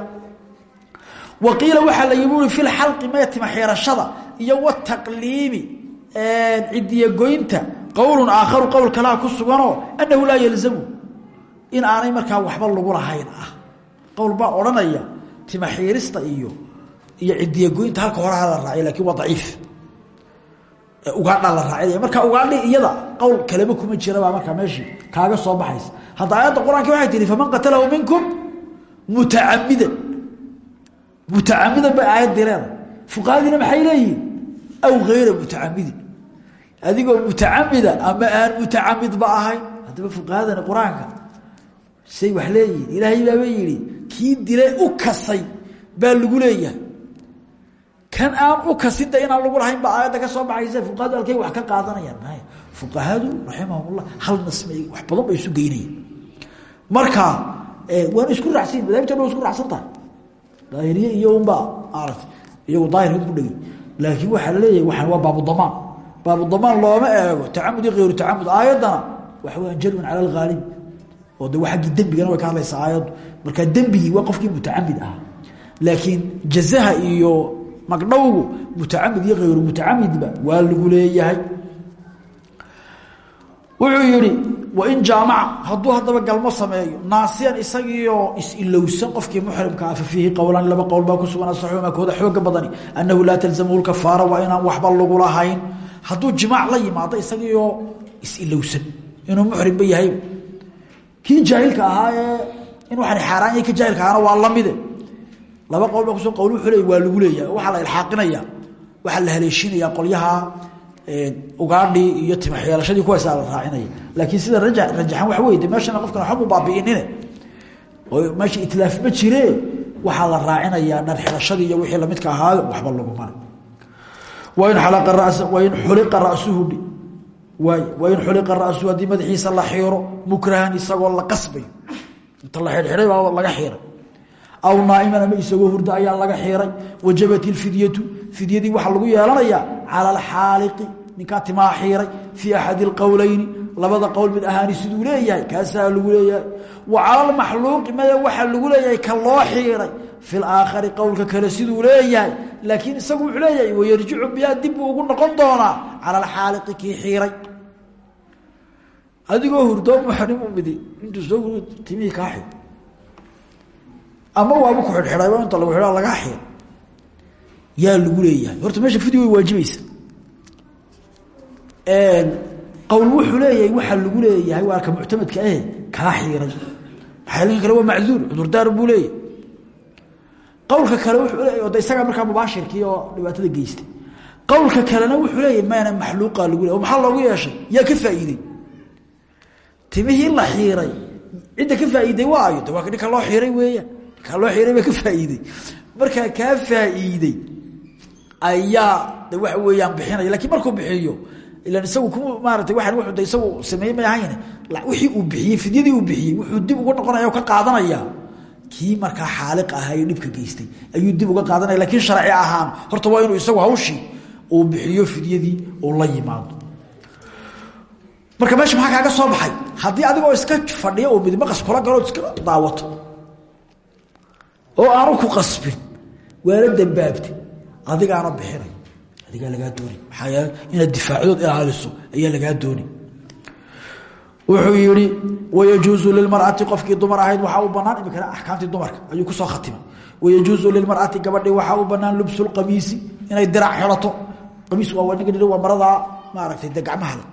Wa qiila la yii fi lxalqi maya tima xeerashada iyo wataqliimi cidiyagoynta qowlun aakharu qowl kalaa ku suganoo annahu laa yalzamu. In aanay markaa waxba lagu lahayn ah. Qowl baa odhanaya tima xiirista iyo iyo cidiyagoynta halka horaha la raaciy laakiin waa daciif. Ugaadhaa la raacinaya marka ugaadhi iyada qowl kaleba kuma jirabaa markaa meeshii kaaga soo baxaysa. Hadda aayadda qur'aanka waxay tihi faman qatalahu minkum mutacamidan mutacamidan bay aayaddii leedahay. Fuqahadiina maxay leeyihiin adigoo mutacamida ama aan mutacamidba ahayn haddaba fuqahadani qur'aanka. Say wax leeyihiin. Ilaahay baaba yidhi kii dile u kasay baa lagu leeyahay. Kan aan u kasinta inaan lagu lahayn baa aayadda ka soo baxaysa fuqahadu halkay wax ka qaadanayaan. Maya fuqahadu raximahumullah hal nasmay wax badan bay isu geynayeen marka waana isku raacsan madaahibtan waa isku raacsan daahiriye iyo unbaa maarata iyagu daahirka ku dhegay. Laakiin waxaa la leeyahay waxaan waa baabudamaan baabudamaan looma eego tacamud iyo hayru tacamud aayaddana waxa weyaan jalwan cala alghaalib oo de aggii dembigana way ka hadlaysaa aayaddu. Markaa dembigii waa qofkii mutacamid ahaa laakiin jazaha iyo magdhowgu mutacamid iyo hayru mutacamidba waa lagu leeyahay. Wuxuu yihi wain jaamaca hadduu haddaba galmo sameeyo naasiyan isagiioo is-ilowsan qofkii muxrimka ah fa fiihi qowlaan laba qowl baa ku sugan asaxuma kooda xooga badani annahu laa talzamhu lkafaara waa inaan waxba lagu lahayn hadduu jimaac la yimaado isagiioo is-ilowsan inuu muxrimba yahay. Kii jaahilka ahaa in waxaan xaaraan yahay ka jaahilka waa lamide laba qowl baa kusugan qowl wuxuu leey waa lagu leeyahay. Waxaa la ilxaaqinaya waxaa la haleeshiinayaa qolyaha ugaadhii iyo timaxyeelashadii kuwaasaa la raacinaya. Laakiin sida raja rajaxan waxa wey meeshana qofkan waxba mu oo meesha itlaaf ma jire waxaa la raacinayaa dhar xirashadii iyo wixii lamidka ahaayo waxba laguma wain xuliqa rasuhu waay wain xuliqa rasuhu haddii madaxiisa la xiiro mukrahan isagoo la qasbayo inta la xirxiray baa laga xiiray. Aw naaiman ama isagoo hurda ayaa laga xiiray. Wajabat ilfidyatu fidyadii waxaa lagu yeelanayaa cala alxaaliqi ninkaa timaa xiiray fii axadi alqowleyni labada qowl mid ahaani siduu leeyahay kaasaa lagu leeyahay. Wa cala almaxluuqi maya waxaa lagu leeyahay ka loo xiiray fi laakhari qowlka kale siduu leeyahay laakiin isagu wuxuu leeyahay wayarjicu bihaa dib buu ugu noqon doonaa cala alxaaliqi kii xiiray adigoo hurdoo muxrimu midi intuu soo timihii kaa xid ama waaba ku xidhxidhayba inta lagu xidha lagaa xir yaa lagu leeyahay horta meesha fidi way waajibaysa qowl wuxuu leeyahay waxaa lagu leeyahay waa ka muctamadka ahe kaa xiiray maxaa kale waa macduur cudurdaar buu leeyahay qowlka kale wuxuu leeyahy o de isagaa markaa mubaashirkii oo dhibaatada geystay. Qowlka kalena wuxuu leeyahay mayna maxluuqaa lagu o maxaa loogu yeeshay yaa ka faa'iidey timihii la xiiray cidda ka faa'iiday waa ayo de ninka loo xiiray weeyaan ninkaa loo xiiray baa ka faa'iidey markaa kaa faa'iidey ayaa de waxa weeyaan bixinaya lakiin markuu bixiyo ilan isagu ku maaratay waan wuuu de isagu sameeyey may ahayn wixii uu bixiyey fidyadii uu bixiyey wuxuu dib uga noqonaya ka qaadanaya kii markaa xaaliq ahaa ee dhibka geystay ayuu dib uga qaadanaya lakiin sharci ahaan horta waa inuu isagu hawshii uu bixiyo fidyadii uu la yimaado. Marka meesha maxaa kaaga soo baxay? Haddii adigoo iska fadhiya oo midmaqas kula galo iska daawato oo aanu ku qasbin waala dambaabtay. Adigaana bixinay. Adigaa lagaa dooni maxaa yeele inaad difaacdood ilaaliso ayaa lagaa dooni wuxuu yihi wayajuuzu lilmar'ati qofkii dumar ahayd waxaa u banaan imikana axkaamtii dumarka ayuu ku soo khatimay. Wayajuuzu lilmar'ati gabadhii waxaa u banaan lubsu lqamiisi inay dirac xidhato qamiis waa maradaa maaragtay de gacmaha le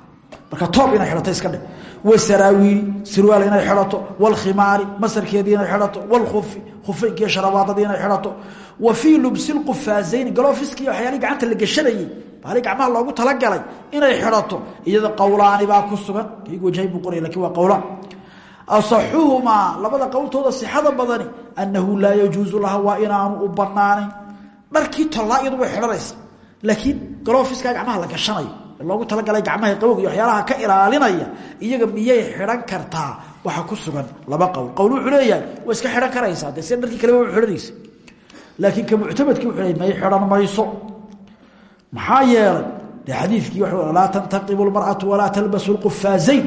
marka toob inay xidhato iska dhe wasaraawiili sirwaal inay xidhato walkhimaari masarkeedii inay xidhato walkufi khufeynkiiyo sharabaadadii inay xidhato wa fii lubsi lqufaazayni galoofiskii waxyaalihii gacanta la geshanayey baali gacmaha loogu talagalay inay xidhato iyada qowlaani baa ku sugan. Wajhay buu qoraya laakiin waa qowlaan asaxuhumaa labada qowltooda sixada badani annahu laa yajuusu laha waa inaanu u banaanayn dharkii tollaa iyadu way xidhanaysa. Laakiin galoofiskaa gacmaha la gashanayo loogu talagalay gacmaha qabowga iyo waxyaalaha ka ilaalinaya iyaga miyay xidhan kartaa? Waxa ku sugan laba qowl qowl wuxuu leeyahay iska xidhan karaysaa. Dee sida dharkii kaleba laakiin ka muctamadkii wuxuu leeyahy may xidhan mayso maxaa yeelay dee xadiidkii wa laa tantaqibu lmar'atu walaa talbasu lqufaazayn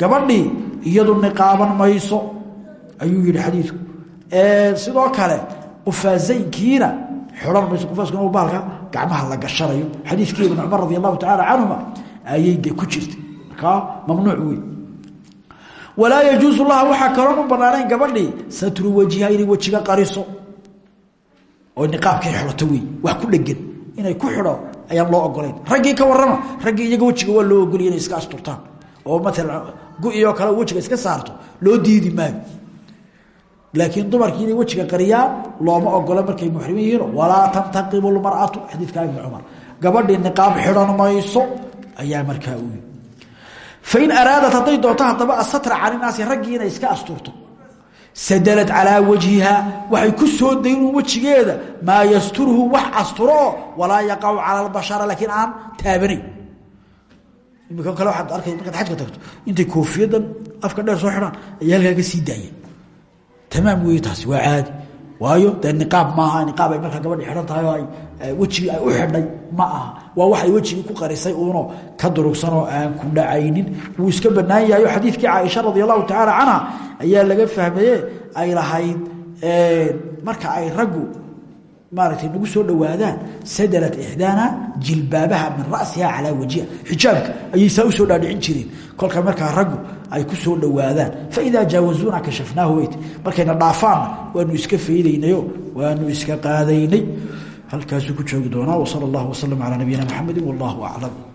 gabadhii iyadu niqaaban mayso ayuu yihi xadiidku sidoo kale qufaazaynkiina xidhan mayso qufaaskuna baalka gacmaha la gashanayo. Xadiidkii ibn cumar radi allahu tacaala canhuma ayay de ku jirtay. Markaa mamnuuc wey walaa yajuusu laha waxaa kaloon u banaanayn oo niqaabkay xidhato wey wax ku dhegan. Inay ku xidho ayaan loo ogolayn raggii ka warrama raggii iyaga wejiga waa loo ogolya inay iska asturtaan. Oo maalan gu-iyo kale wejiga iska saarto loo diidi maayo. Laakiin dumarkii inay wejiga qariyaan looma ogola markay muxrimiin yihiin walaa tantaqibu lmar'atu xadiidkaa ibni cumar. Gabadhii niqaab xidhan mayso ayaa markaa u fain araadat hadday doonto haddaba asatra cani naasi raggii inay iska asturto sadalad calaa wajhiha waxay ku soo daynun wejigeeda maa yasturuhu wax asturo walaa yaqacu cala albashara laakiin aan taabanayn. Imika kale waaad arkay markaad xajka tagto intay koofiyadan afka dheer soo xidhaan ayaa halkaa ka sii daaya tamaam wey taasi waa caadi. Waayo dee niqaab maaha niqaab ay markaa gabadhi xidhan tahay oo ay wejigii ay u xidhay ma aha. Waa waxay wejigii ku qarisay uunoo ka durugsan oo aan ku dhacaynin. Wuu iska banaan yahayo xadiidkii caaisha radi allahu ayaa laga fahmaye ay lahayd marka ay raggu maaragtay nagu soo dhowaadaan sadalat ixdaana jilbaabaha min rasiha calaa wajiha xijaabka ayay saa u soo dhaadhicin jireen kolka markaa raggu ay ku soo dhowaadaan faidaa jaawazuuna kashafnaahu weyt markayna dhaafaanna waanu iska faydaynayo waanu iska qaadaynay halkaasuu ku joogi doonaa wsala allahu wasalam calaa nabiyina maxamedi wallahu aclam